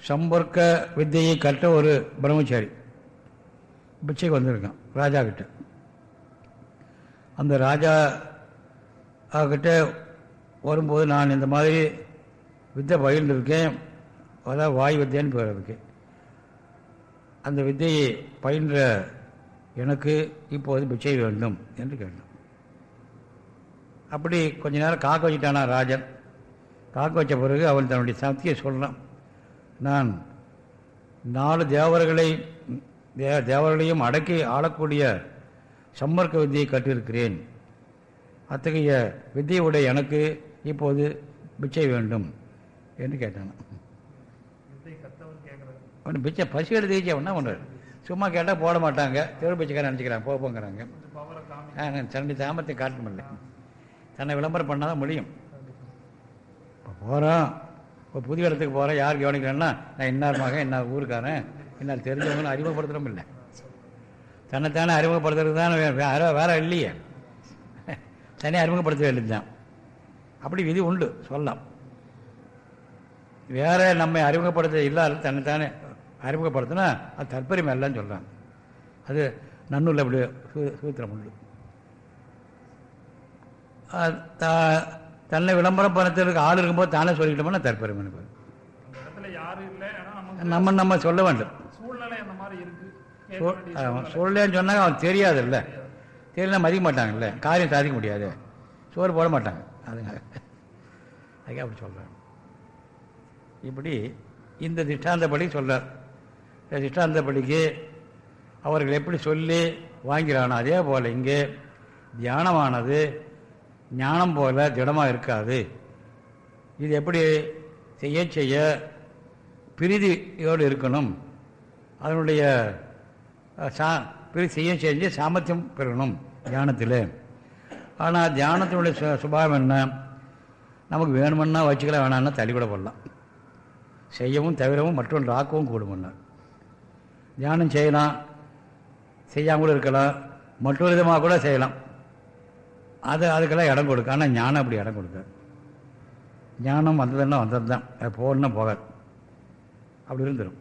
சம்பர்க்க வித்தையை கற்ற ஒரு பிரம்மச்சாரி. பிச்சைக்கு வந்திருக்கான் ராஜா கிட்ட. அந்த ராஜா கிட்ட வரும்போது நான் இந்த மாதிரி வித்தை பயின்றிருக்கேன் அதாவது வாய் வித்தியான்னு பேர் இருக்கு அந்த வித்தையை பயின்ற எனக்கு இப்போது பிச்சை வேண்டும் என்று கேட்டான். அப்படி கொஞ்ச நேரம் காக்க வச்சுட்டானா ராஜன். காக்க வச்ச பிறகு அவன் தன்னுடைய சக்தியை சொல்கிறான் நான் நாலு தேவர்களை தே தேவர்களையும் அடக்கி ஆளக்கூடிய சம்மர்க்க வித்தியை கற்றிருக்கிறேன் அத்தகைய வித்தியுடைய எனக்கு இப்போது பிச்சை வேண்டும் என்று கேட்டான். அவன் பிச்சை பசி எடுத்து என்ன பண்ணுறாரு சும்மா கேட்டால் போட மாட்டாங்க. தெரு பிச்சைக்காரன் நினச்சிக்கிறான் போ போங்கிறாங்க. கொஞ்சம் பவரை காமி. ஆ நான் தன்னுடைய தாமத்தை காட்ட முடியல தன்னை விளம்பரம் பண்ணால் தான் முடியும். இப்போ போகிறோம் இப்போ புதிய இடத்துக்கு போகிறேன் யார் கவனிக்கிறேன்னா நான் இன்னார் மகன் இன்னார் ஊருக்காரன். இன்னார் தெரிஞ்சவங்கன்னு அறிமுகப்படுத்துகிறோம் இல்லை தன்னைத்தானே அறிமுகப்படுத்துறது தான் வேற வேற இல்லையே. தனியாக அறிமுகப்படுத்த வேண்டியது தான் அப்படி விதி உண்டு சொல்லலாம். வேற நம்மை அறிமுகப்படுத்த இல்லாத தன்னைத்தானே அறிமுகப்படுத்தினா அது தற்பரிமை இல்லைன்னு சொல்கிறாங்க அது நன்னூல் அப்படி சூத்திரம் உண்டு. தன்னை விளம்பரம் பணத்திற்கு ஆள் இருக்கும்போது தானே சொல்லிக்கிட்டோம்னா நமக்கு நம்ம நம்ம சொல்ல வேண்டும் சூழ்நிலை அந்த மாதிரி இருக்கு கேட்க சொல் வேண்டிய ஆமாம், சூழ்நிலை. சொல்லலேன்னு சொன்னாங்க அவன் தெரியாதுல்ல. தெரியல மதிக்க மாட்டாங்கல்ல காரியம் சாதிக்க முடியாது. சோறு போட மாட்டாங்க அதுங்க. அதுக்கு அப்படி சொல்கிறாங்க இப்படி இந்த திஷ்டாந்தப்படி சொல்றார். இந்த திஷ்டாந்தப்படிக்கு அவர்கள் எப்படி சொல்லி வாங்கிறானோ அதே போல் இங்கே தியானமானது ஞானம் போல திடமாக இருக்காது. இது எப்படி செய்ய செய்ய பிரீதியோடு இருக்கணும். அதனுடைய சா பிறகு செய்ய செஞ்சு சாமர்த்தியம் பெறணும் தியானத்தில். ஆனால் தியானத்தினுடைய சு சுபாவம் என்ன? நமக்கு வேணுமென்னா வச்சுக்கலாம் வேணாம்னா தள்ளி கூட போடலாம். செய்யவும் தவிரவும் மற்றொன்று ஆக்கவும் கூடுமன்னார் தியானம் செய்யலாம் செய்யாமல் கூட இருக்கலாம் மற்றொரு விதமாக கூட செய்யலாம். அது அதுக்கெல்லாம் இடம் கொடுக்க. ஆனால் ஞானம் அப்படி இடம் கொடுக்காது ஞானம் வந்ததுன்னா வந்தது தான் அது போகணுன்னா போகாது. அப்படி இருந்துடும்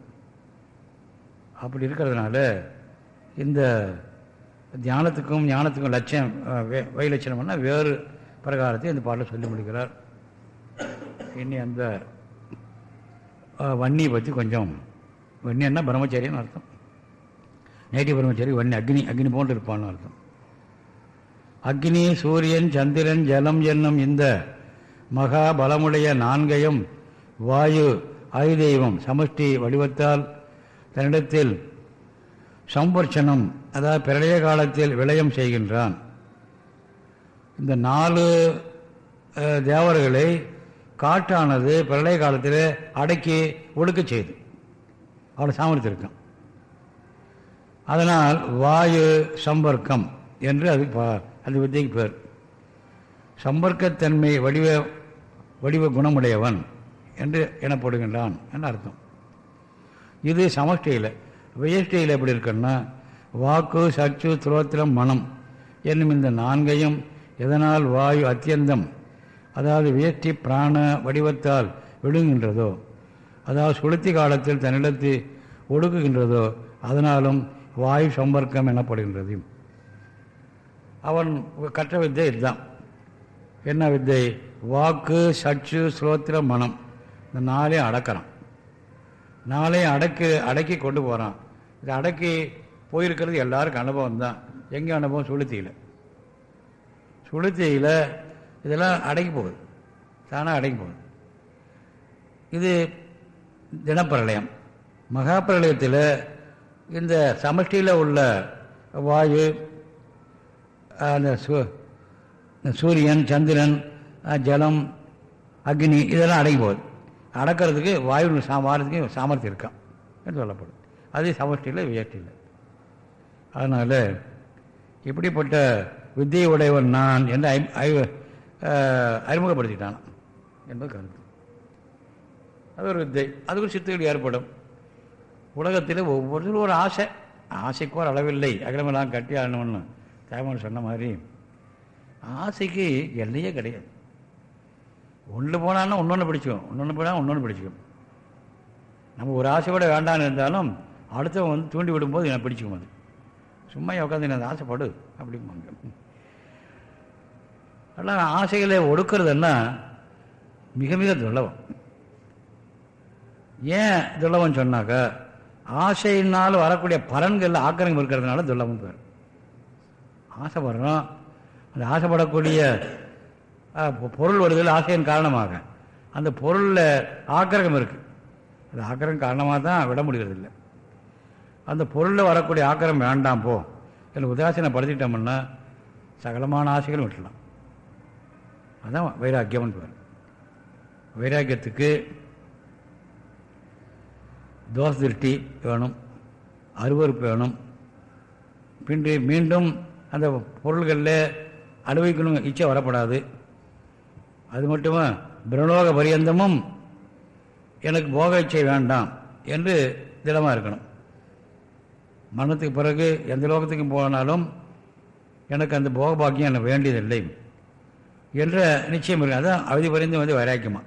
அப்படி இருக்கிறதுனால இந்த தியானத்துக்கும் ஞானத்துக்கும் லட்சியம் அஹ், வை லட்சணம்னா வேறு பிரகாரத்தை இந்த பாட்டில் சொல்லி முடிக்கிறார். இனி அந்த வன்னியை பற்றி கொஞ்சம் வன்னியன்னா பிரம்மச்சாரின்னு அர்த்தம். நேட்டிவ் பிரம்மச்சாரி வன்னி அக்னி அக்னி போன்று இருப்பான்னு அர்த்தம். அக்னி சூரியன் சந்திரன் ஜலம் என்னும் இந்த மகா பலமுடைய நான்கையும் வாயு ஆயுதெய்வம் சமஷ்டி வடிவத்தால் தன்னிடத்தில் சம்பர்ச்சனம் அதாவது பிரளய காலத்தில் விளயம் செய்கின்றான். இந்த நாலு தேவர்களை காற்றானது பிரளய காலத்தில் அடக்கி ஒடுக்க செய்து. அவளை சாமர்த்தியிருக்கான் அதனால் வாயு சம்பர்க்கம் என்று அது அந்த வித்தியக்கு பேர். சம்பர்க்கத்தன்மை வடிவ வடிவ குணமுடையவன் என்று எனப்படுகின்றான் என்று அர்த்தம். இது சமஷ்டியில். வியஷ்டியில் எப்படி இருக்குன்னா வாக்கு சச்சு துரோத்திரம் மனம் என்னும் இந்த நான்கையும் எதனால் வாயு அத்தியந்தம் அதாவது வியஷ்டி பிராண வடிவத்தால் விழுங்குகின்றதோ அதாவது சுளுத்தி காலத்தில் தன்னிடத்து ஒடுக்குகின்றதோ அதனாலும் வாயு சம்பர்க்கம் எனப்படுகின்றது. அவன் கற்ற வித்தை இதுதான். என்ன வித்தை? வாக்கு சச்சு ஸ்ரோத்திர மனம். இந்த நாளையும் அடக்கிறான் நாளையும் அடக்கு அடக்கி கொண்டு போகிறான் இது அடக்கி போயிருக்கிறது எல்லாருக்கும் அனுபவம் தான் எங்கே அனுபவம்? சுளுத்தியில். சுளுத்தியில் இதெல்லாம் அடக்கி போகுது. தானாக அடங்கி போகுது. இது தினப்பிரளயம். மகாபிரளயத்தில் இந்த சமஷ்டியில் உள்ள வாயு அந்த சு சூரியன் சந்திரன் ஜலம் அக்னி இதெல்லாம் அடங்கி போகுது. அடக்கிறதுக்கு வாயு சா சாமர்த்தியம் இருக்கான் என்று சொல்லப்படும். இல்லை சமஷ்டியில் இல்லை அதனால் இப்படிப்பட்ட வித்தியை உடையவன் நான் என்று ஐ ஐ- அறிமுகப்படுத்திட்டான் என்பது கருத்து. அது ஒரு வித்தை. அது ஒரு சித்துகள் ஏற்படும். உலகத்தில் ஒவ்வொருத்தரும் ஒரு ஆசை. ஆசைக்கு ஒரு அளவில்லை. அகிலமெல்லாம் கட்டி ஆடணும்னு தேவன் சொன்ன மாதிரி ஆசைக்கு எல்லையே கிடையாது. ஒன்று போனான்னா ஒன்றொன்று பிடிச்சிக்கும். ஒன்று போனால் ஒன்றொன்று பிடிச்சிக்கும். நம்ம ஒரு ஆசையோட வேண்டாம்னு இருந்தாலும் அடுத்தவன் வந்து தூண்டி விடும்போது எனக்கு பிடிச்சிக்கும் அது. சும்மா உட்காந்து எனக்கு ஆசைப்படு அப்படிம்பாங்க. எல்லாம் ஆசைகளை ஒடுக்கிறதுன்னா மிக மிக துல்லவம் ஏன் துல்லவம் சொன்னாக்கா ஆசையினால் வரக்கூடிய பலன்கள் ஆக்கிரகம் இருக்கிறதுனால துல்லவம் பேர். ஆசைப்படுறோம். அந்த ஆசைப்படக்கூடிய பொருள் வருதல் ஆசையின் காரணமாக. அந்த பொருளில் ஆக்கிரகம் இருக்குது அது ஆக்கிரகம் காரணமாக தான் விட முடிகிறது இல்லை அந்த பொருளில் வரக்கூடிய ஆக்கிரம் வேண்டாம் போ. என்று உதாசீனப்படுத்திட்டோம்னா சகலமான ஆசைகளும் விட்டலாம் அதுதான் வைராக்கியம்னு பேர் வைராக்கியத்துக்கு தோஷ திருஷ்டி வேணும் அருவருப்பு வேணும். பின்றி மீண்டும் அந்த பொருள்களில் அனுபவிக்கணும் இச்சை வரப்படாது. அது மட்டுமா? பிரலோக பரியந்தமும் எனக்கு போக இச்சை வேண்டாம் என்று திடமாக இருக்கணும். மரணத்துக்கு பிறகு எந்த லோகத்துக்கும் போனாலும் எனக்கு அந்த போக பாக்கியம் எனக்கு வேண்டியதில்லை என்ற நிச்சயம் இருக்கு. அதான் அவதி பரிந்து வந்து வைராக்கியமா?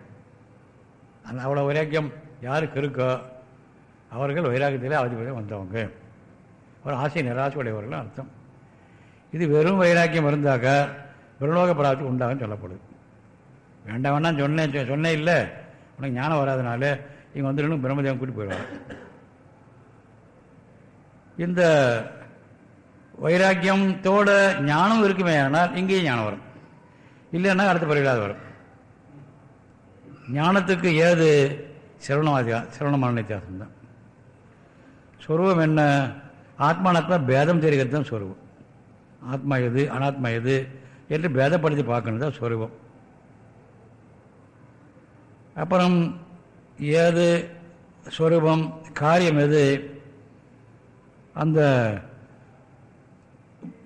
அந்த அவ்வளோ வைராக்கியம் யாருக்கு இருக்கோ அவர்கள் வைராக்கியத்தில் அவதி பரிந்து வந்தவங்க. ஒரு ஆசை நிராசை உடையவர்கள் அர்த்தம். இது வெறும் வைராக்கியம் இருந்தாக்கா பிரலோக பிராப்தி உண்டாகுன்னு சொல்லப்படுது. வேண்டாம் வேண்டாம் சொன்னேன் சொன்னேன் இல்லை. உனக்கு ஞானம் வராதனால இங்கே வந்துடணும் பிரம்மதேவன் கூட்டி போயிடுவாங்க இந்த வைராக்கியத்தோட ஞானம் இருக்குமே ஆனால் இங்கேயும் ஞானம் வரும். இல்லைன்னா அடுத்த பிறகு வரும். ஞானத்துக்கு ஏது சிரவணவாதியா சிரவணமான வித்தியாசம் தான். சொருவம் என்ன? ஆத்மானாத்மா பேதம் தெரிகிறது தான் சொருவம். ஆத்மா எது அனாத்மா எது என்று பேதப்படுத்தி பார்க்கணும் தான் சொருவம். அப்புறம் ஏது ஸ்வரூபம் காரியம் எது? அந்த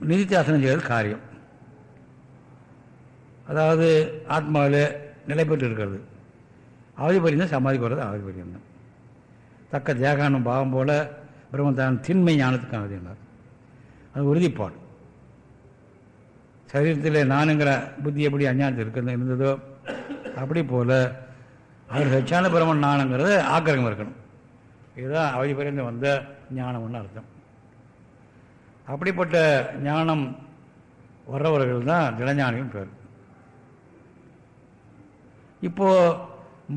நிதித்தியாசனம் செய்வது காரியம். அதாவது ஆத்மாவில் நிலை பெற்று இருக்கிறது அவதிபரியம் தான் சமாதிக்கு வர்றது அவதிபரியம் தான் தக்க தேகானம் பாவம் போல பிரம்மத்தான் திண்மை ஞானத்துக்கு அவதினார் அது உறுதிப்பாடு. சரீரத்தில் நானுங்கிற புத்தி எப்படி அஞ்ஞானத்தில் இருக்கிறது இருந்ததோ அப்படி போல் அவர் சச்சியான பிரம்மன் ஞானங்கிறது ஆக்கிரகம் இருக்கணும். இதுதான் அவதிபரிந்து வந்த ஞானம்னு அர்த்தம். அப்படிப்பட்ட ஞானம் வர்றவர்கள் தான் தினஞானியும் பேர். இப்போது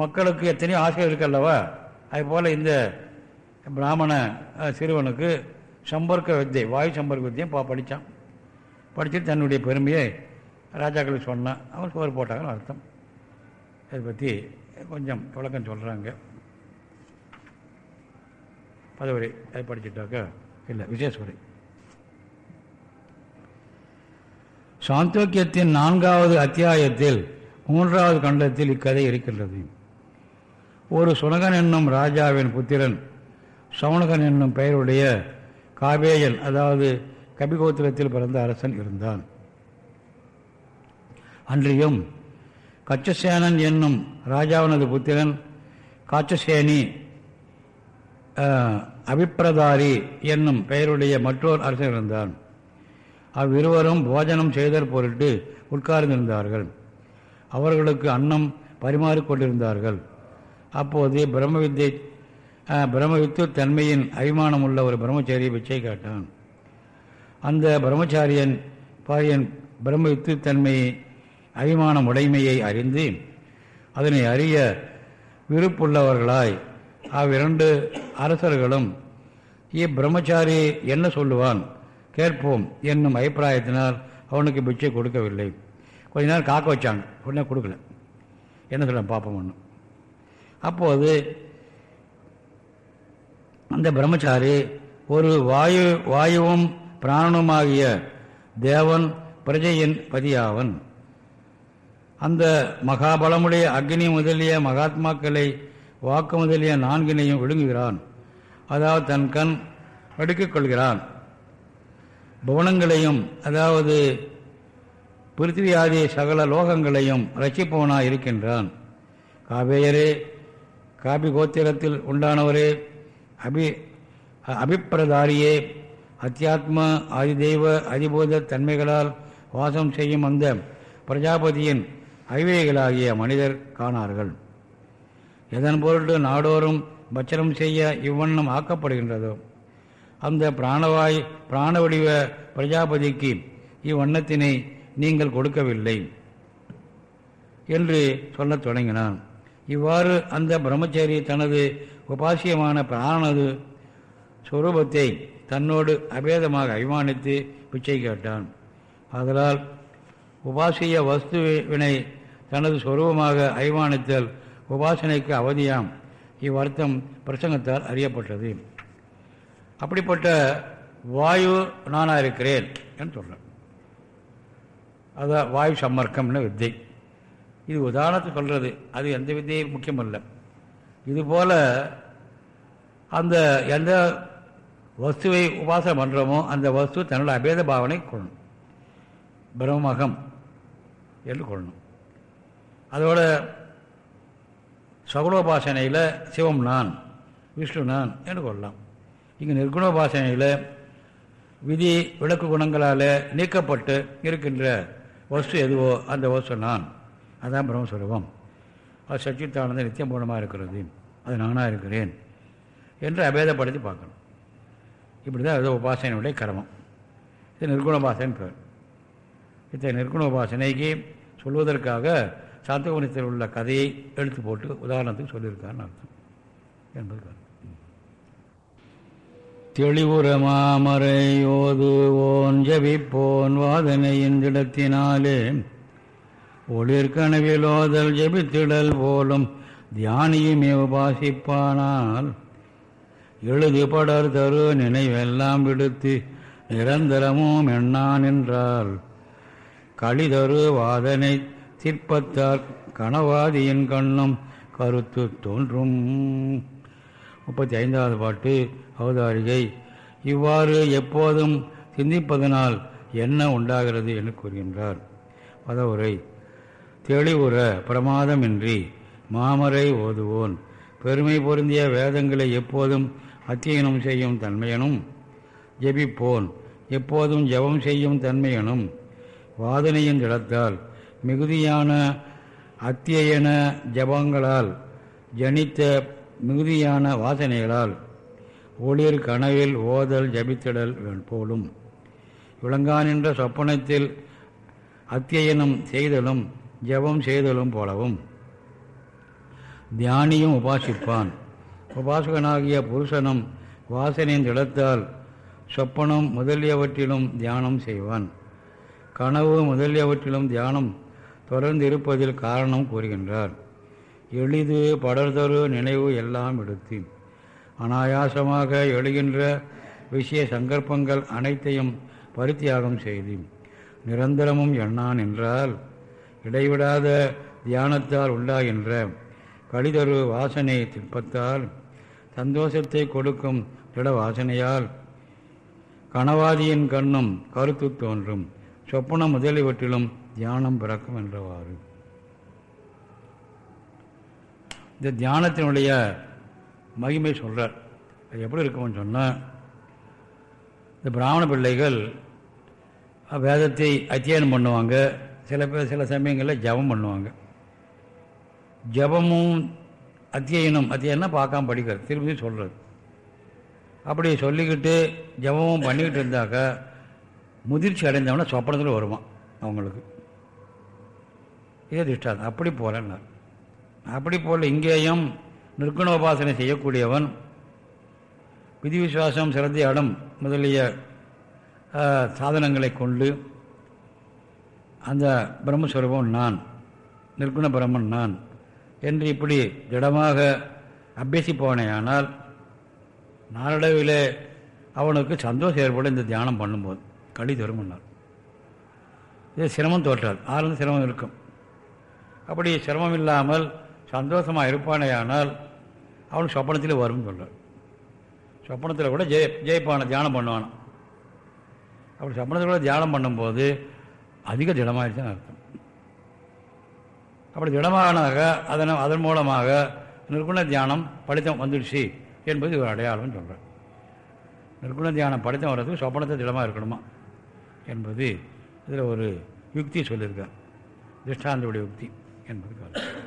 மக்களுக்கு எத்தனையோ ஆசைகள் இருக்கல்லவா அது போல் இந்த பிராமண சிறுவனுக்கு சம்பர்க்க வித்தை வாயு சம்பர்க்க வித்தையும் பா படித்தான் படிச்சுட்டு தன்னுடைய பெருமையை ராஜாக்களுக்கு சொன்னான். அவன் சோறு போட்டாங்கன்னு அர்த்தம். அதை பற்றி கொஞ்சம் விளக்கம் சொல்கிறாங்க பதவுரை அது படிச்சுட்டாக்கா இல்லை விசேஸ்வரி சாந்தோக்கியத்தின் நான்காவது அத்தியாயத்தில் மூன்றாவது கண்டத்தில் இக்கதை இருக்கின்றது. ஒரு சுனகன் என்னும் ராஜாவின் புத்திரன் சவுனகன் என்னும் பெயருடைய காவேயன் அதாவது கபிகோத்திரத்தில் பிறந்த அரசன் இருந்தான். அன்றியும் கச்சசேனன் என்னும் ராஜாவனது புத்திரன் காச்சசேனி அபிப்பிரதாரி என்னும் பெயருடைய மற்றொரு அரசன் இருந்தான். அவ்விருவரும் போஜனம் செய்தல் பொருட்டு உட்கார்ந்திருந்தார்கள். அவர்களுக்கு அன்னம் பரிமாறிக் கொண்டிருந்தார்கள். அப்போது பிரம்மவித்தை பிரம்மவித்து தன்மையின் அபிமானம் உள்ள ஒரு பிரம்மச்சாரி பிச்சை காட்டான். அந்த பிரம்மச்சாரியன் பாரியன் பிரம்மவித்து தன்மையை அபிமானம் உடைமையை அறிந்து அதனை அறிய விருப்புள்ளவர்களாய் அவ்விரண்டு அரசர்களும் இப்பிரம்மச்சாரி என்ன சொல்லுவான்? கேட்போம் என்னும் அபிப்பிராயத்தினால் அவனுக்கு பிச்சை கொடுக்கவில்லை. கொஞ்ச நேரம் காக்க வச்சாங்க. உடனே கொடுக்கல. என்ன சொல்ல பார்ப்போம் ஒன்று அப்போது அந்த பிரம்மச்சாரி ஒரு வாயு வாயுவும் பிராணனுமாகிய தேவன் பிரஜையின் பதியாவன். அந்த மகாபலமுடைய அக்னி முதலிய மகாத்மாக்களை வாக்கு முதலிய நான்கினையும் விழுங்குகிறான். அதாவது தன் கண் அடுக்கிக் கொள்கிறான். புவனங்களையும் அதாவது பிருத்திவி சகல லோகங்களையும் ரசிப்பவனாக இருக்கின்றான். காவேயரே காபி கோத்திரத்தில் உண்டானவரே அபி அபிப்பிரதாரியே அத்தியாத்ம ஆதிதெய்வ அதிபூத தன்மைகளால் வாசம் செய்யும் அந்த பிரஜாபதியின் ஐவேகளாகிய மனிதர் காணார்கள். எதன் பொருட்டு நாடோறும் பச்சனம் செய்ய இவ்வண்ணம் ஆக்கப்படுகின்றதோ அந்த பிராணவாய் பிராண வடிவ பிரஜாபதிக்கு இவ்வண்ணத்தினை நீங்கள் கொடுக்கவில்லை என்று சொல்லத் தொடங்கினான். இவ்வாறு அந்த பிரம்மச்சேரி தனது உபாசியமான பிராணது சொரூபத்தை தன்னோடு அபேதமாக அபிமானித்து பிச்சை கேட்டான். அதனால் உபாசிய வஸ்துவினை தனது சொரூபமாக அபிமானித்தல் உபாசனைக்கு அவதியாம். இவ்வர்த்தம் பிரசங்கத்தால் அறியப்பட்டது. அப்படிப்பட்ட வாயு நானாக இருக்கிறேன் என்று சொல்கிறேன் அதான் வாயு சம்மர்க்கம்னு வித்தை. இது உதாரணத்தை சொல்கிறது அது எந்த வித்தையும் முக்கியமல்ல. இதுபோல் அந்த எந்த வஸ்துவை உபாசனை பண்ணுறோமோ அந்த வஸ்து தன்னோட அபேத பாவனை கொள்ளணும். பிரம்மகம் என்று கொள்ளணும். அதோட சகுலோபாசனையில் சிவம் நான் விஷ்ணு நான் என்று கொள்ளலாம். இங்கே நிர்குணோபாசனையில் விதி விளக்கு குணங்களால் நீக்கப்பட்டு இருக்கின்ற வஸ்து எதுவோ அந்த வஸ்து நான். அதான் பிரம்மஸ்வரூபம். அது சச்சித்தானந்த நித்தியம் பூர்ணமாக இருக்கிறது. அது நானாக இருக்கிறேன் என்று அபேதப்படுத்தி பார்க்கணும். இப்படி தான் அது உபாசனையுடைய கிரமம். இது நிர்குணோபாசனை பேர். இத்தகைய நிர்குணோபாசனைக்கு சொல்வதற்காக சாந்தகுணத்தில் உள்ள கதையை எடுத்து போட்டு உதாரணத்துக்கு சொல்லியிருக்காருன்னு அர்த்தம். என்பது கருத்து. தெளிவுற மாமரையோது ஓன் ஜபிப்போன் வாதனையின் திடத்தினாலே ஒளிர்கனவிலோதல் ஜபித்திடல் போலும் தியானியுமே உபாசிப்பானால் எழுது படர் தரு நினைவெல்லாம் விடுத்து நிரந்தரமும் எண்ணான் என்றால் களிதரு வாதனை திற்பத்தார் கணவாதியின் கண்ணும் கருத்து தோன்றும். முப்பத்தி ஐந்தாவது பாட்டு அவதாரிகை. இவ்வாறு எப்போதும் சிந்திப்பதனால் என்ன உண்டாகிறது என்று கூறுகின்றார். பதவுரை. தெளிவுற பிரமாதமின்றி மாமரை ஓதுவோன். பெருமை பொருந்திய வேதங்களை எப்போதும் அத்தியனம் செய்யும் தன்மையனும். ஜெபிப்போன். எப்போதும் ஜபம் செய்யும் தன்மையனும். வாதனையின் திடத்தால் மிகுதியான அத்தியன ஜபங்களால் ஜனித்த மிகுதியான வாசனைகளால் ஒளிர் கனவில் ஓதல் ஜபித்திடல் போலும். விளங்கானின்ற சொப்பனத்தில் அத்தியனம் செய்தலும் ஜெபம் செய்தலும் போலவும். தியானியும் உபாசிப்பான். உபாசகனாகிய புருஷனும் வாசனையின் திடத்தால் சொப்பனம் முதலியவற்றிலும் தியானம் செய்வான். கனவு முதலியவற்றிலும் தியானம் தொடர்ந்து இருப்பதில் காரணம் கூறுகின்றார். எளிது படர்தொரு நினைவு எல்லாம் எடுத்து அனாயாசமாக எழுகின்ற விஷய சங்கற்பங்கள் அனைத்தையும் பருத்தியாகம் செய்து நிரந்தரமும் எண்ணான் என்றால் இடைவிடாத தியானத்தால் உண்டாகின்ற கழிதரு வாசனை திட்பத்தால் சந்தோஷத்தை கொடுக்கும் திட வாசனையால் கனவாதியின் கண்ணும் கருத்து தோன்றும் சொப்பனம் முதலியவற்றிலும் தியானம் பிறக்கும் என்றவாறு. இந்த தியானத்தினுடைய மகிமை சொல்கிறார் அது எப்படி இருக்கும்னு சொன்னால் இந்த பிராமண பிள்ளைகள் வேதத்தை அத்தியனம் பண்ணுவாங்க. சில பேர் சில சமயங்களில் ஜபம் பண்ணுவாங்க. ஜபமும் அத்தியனம் அத்தியனம் பார்க்காம படிக்கிறது திரும்பி சொல்கிறது அப்படி சொல்லிக்கிட்டு ஜபமும் பண்ணிக்கிட்டு இருந்தாக்கா முதிர்ச்சி அடைந்தவனா சொப்பனத்தில் வருவான் அவங்களுக்கு. இதே திஷ்டாந்தம் அப்படி போலன்னார் அப்படி போல இங்கேயும் நிற்குணோபாசனை செய்யக்கூடியவன் விதி விசுவாசம் சிறந்த இடம் முதலிய சாதனங்களை கொண்டு அந்த பிரம்மஸ்வரூபம் நான் நிற்குண பிரம்மன் நான் என்று இப்படி திடமாக அபியசிப்பவனையானால் நாளடைவில் அவனுக்கு சந்தோஷம் ஏற்படும் இந்த தியானம் பண்ணும்போது. களி தருமன்னார் இது சிரமம் தோற்றாது ஆழ்ந்த சிரமம் இருக்கும். அப்படி சிரமம் இல்லாமல் சந்தோஷமாக இருப்பானேயானால் அவனுக்கு சொப்பனத்தில் வரும்னு சொல்கிறார் சொப்பனத்தில் கூட ஜெய ஜெயிப்பான தியானம் பண்ணுவான். அப்படி சொப்பனத்தில் கூட தியானம் பண்ணும்போது அதிக திடமாயிடுச்சுன்னு அர்த்தம். அப்படி திடமானாக அதன் அதன் மூலமாக நிற்குண தியானம் படித்தம் வந்துடுச்சு என்பது ஒரு அடையாளம்னு சொல்கிறார் நிற்குண தியானம் படித்தம் வர்றதுக்கு சொப்பனத்தை திடமாக இருக்கணுமா என்பது இதில் ஒரு யுக்தி சொல்லியிருக்கார். திருஷ்டாந்தோடைய யுக்தி. என்பது கருத்து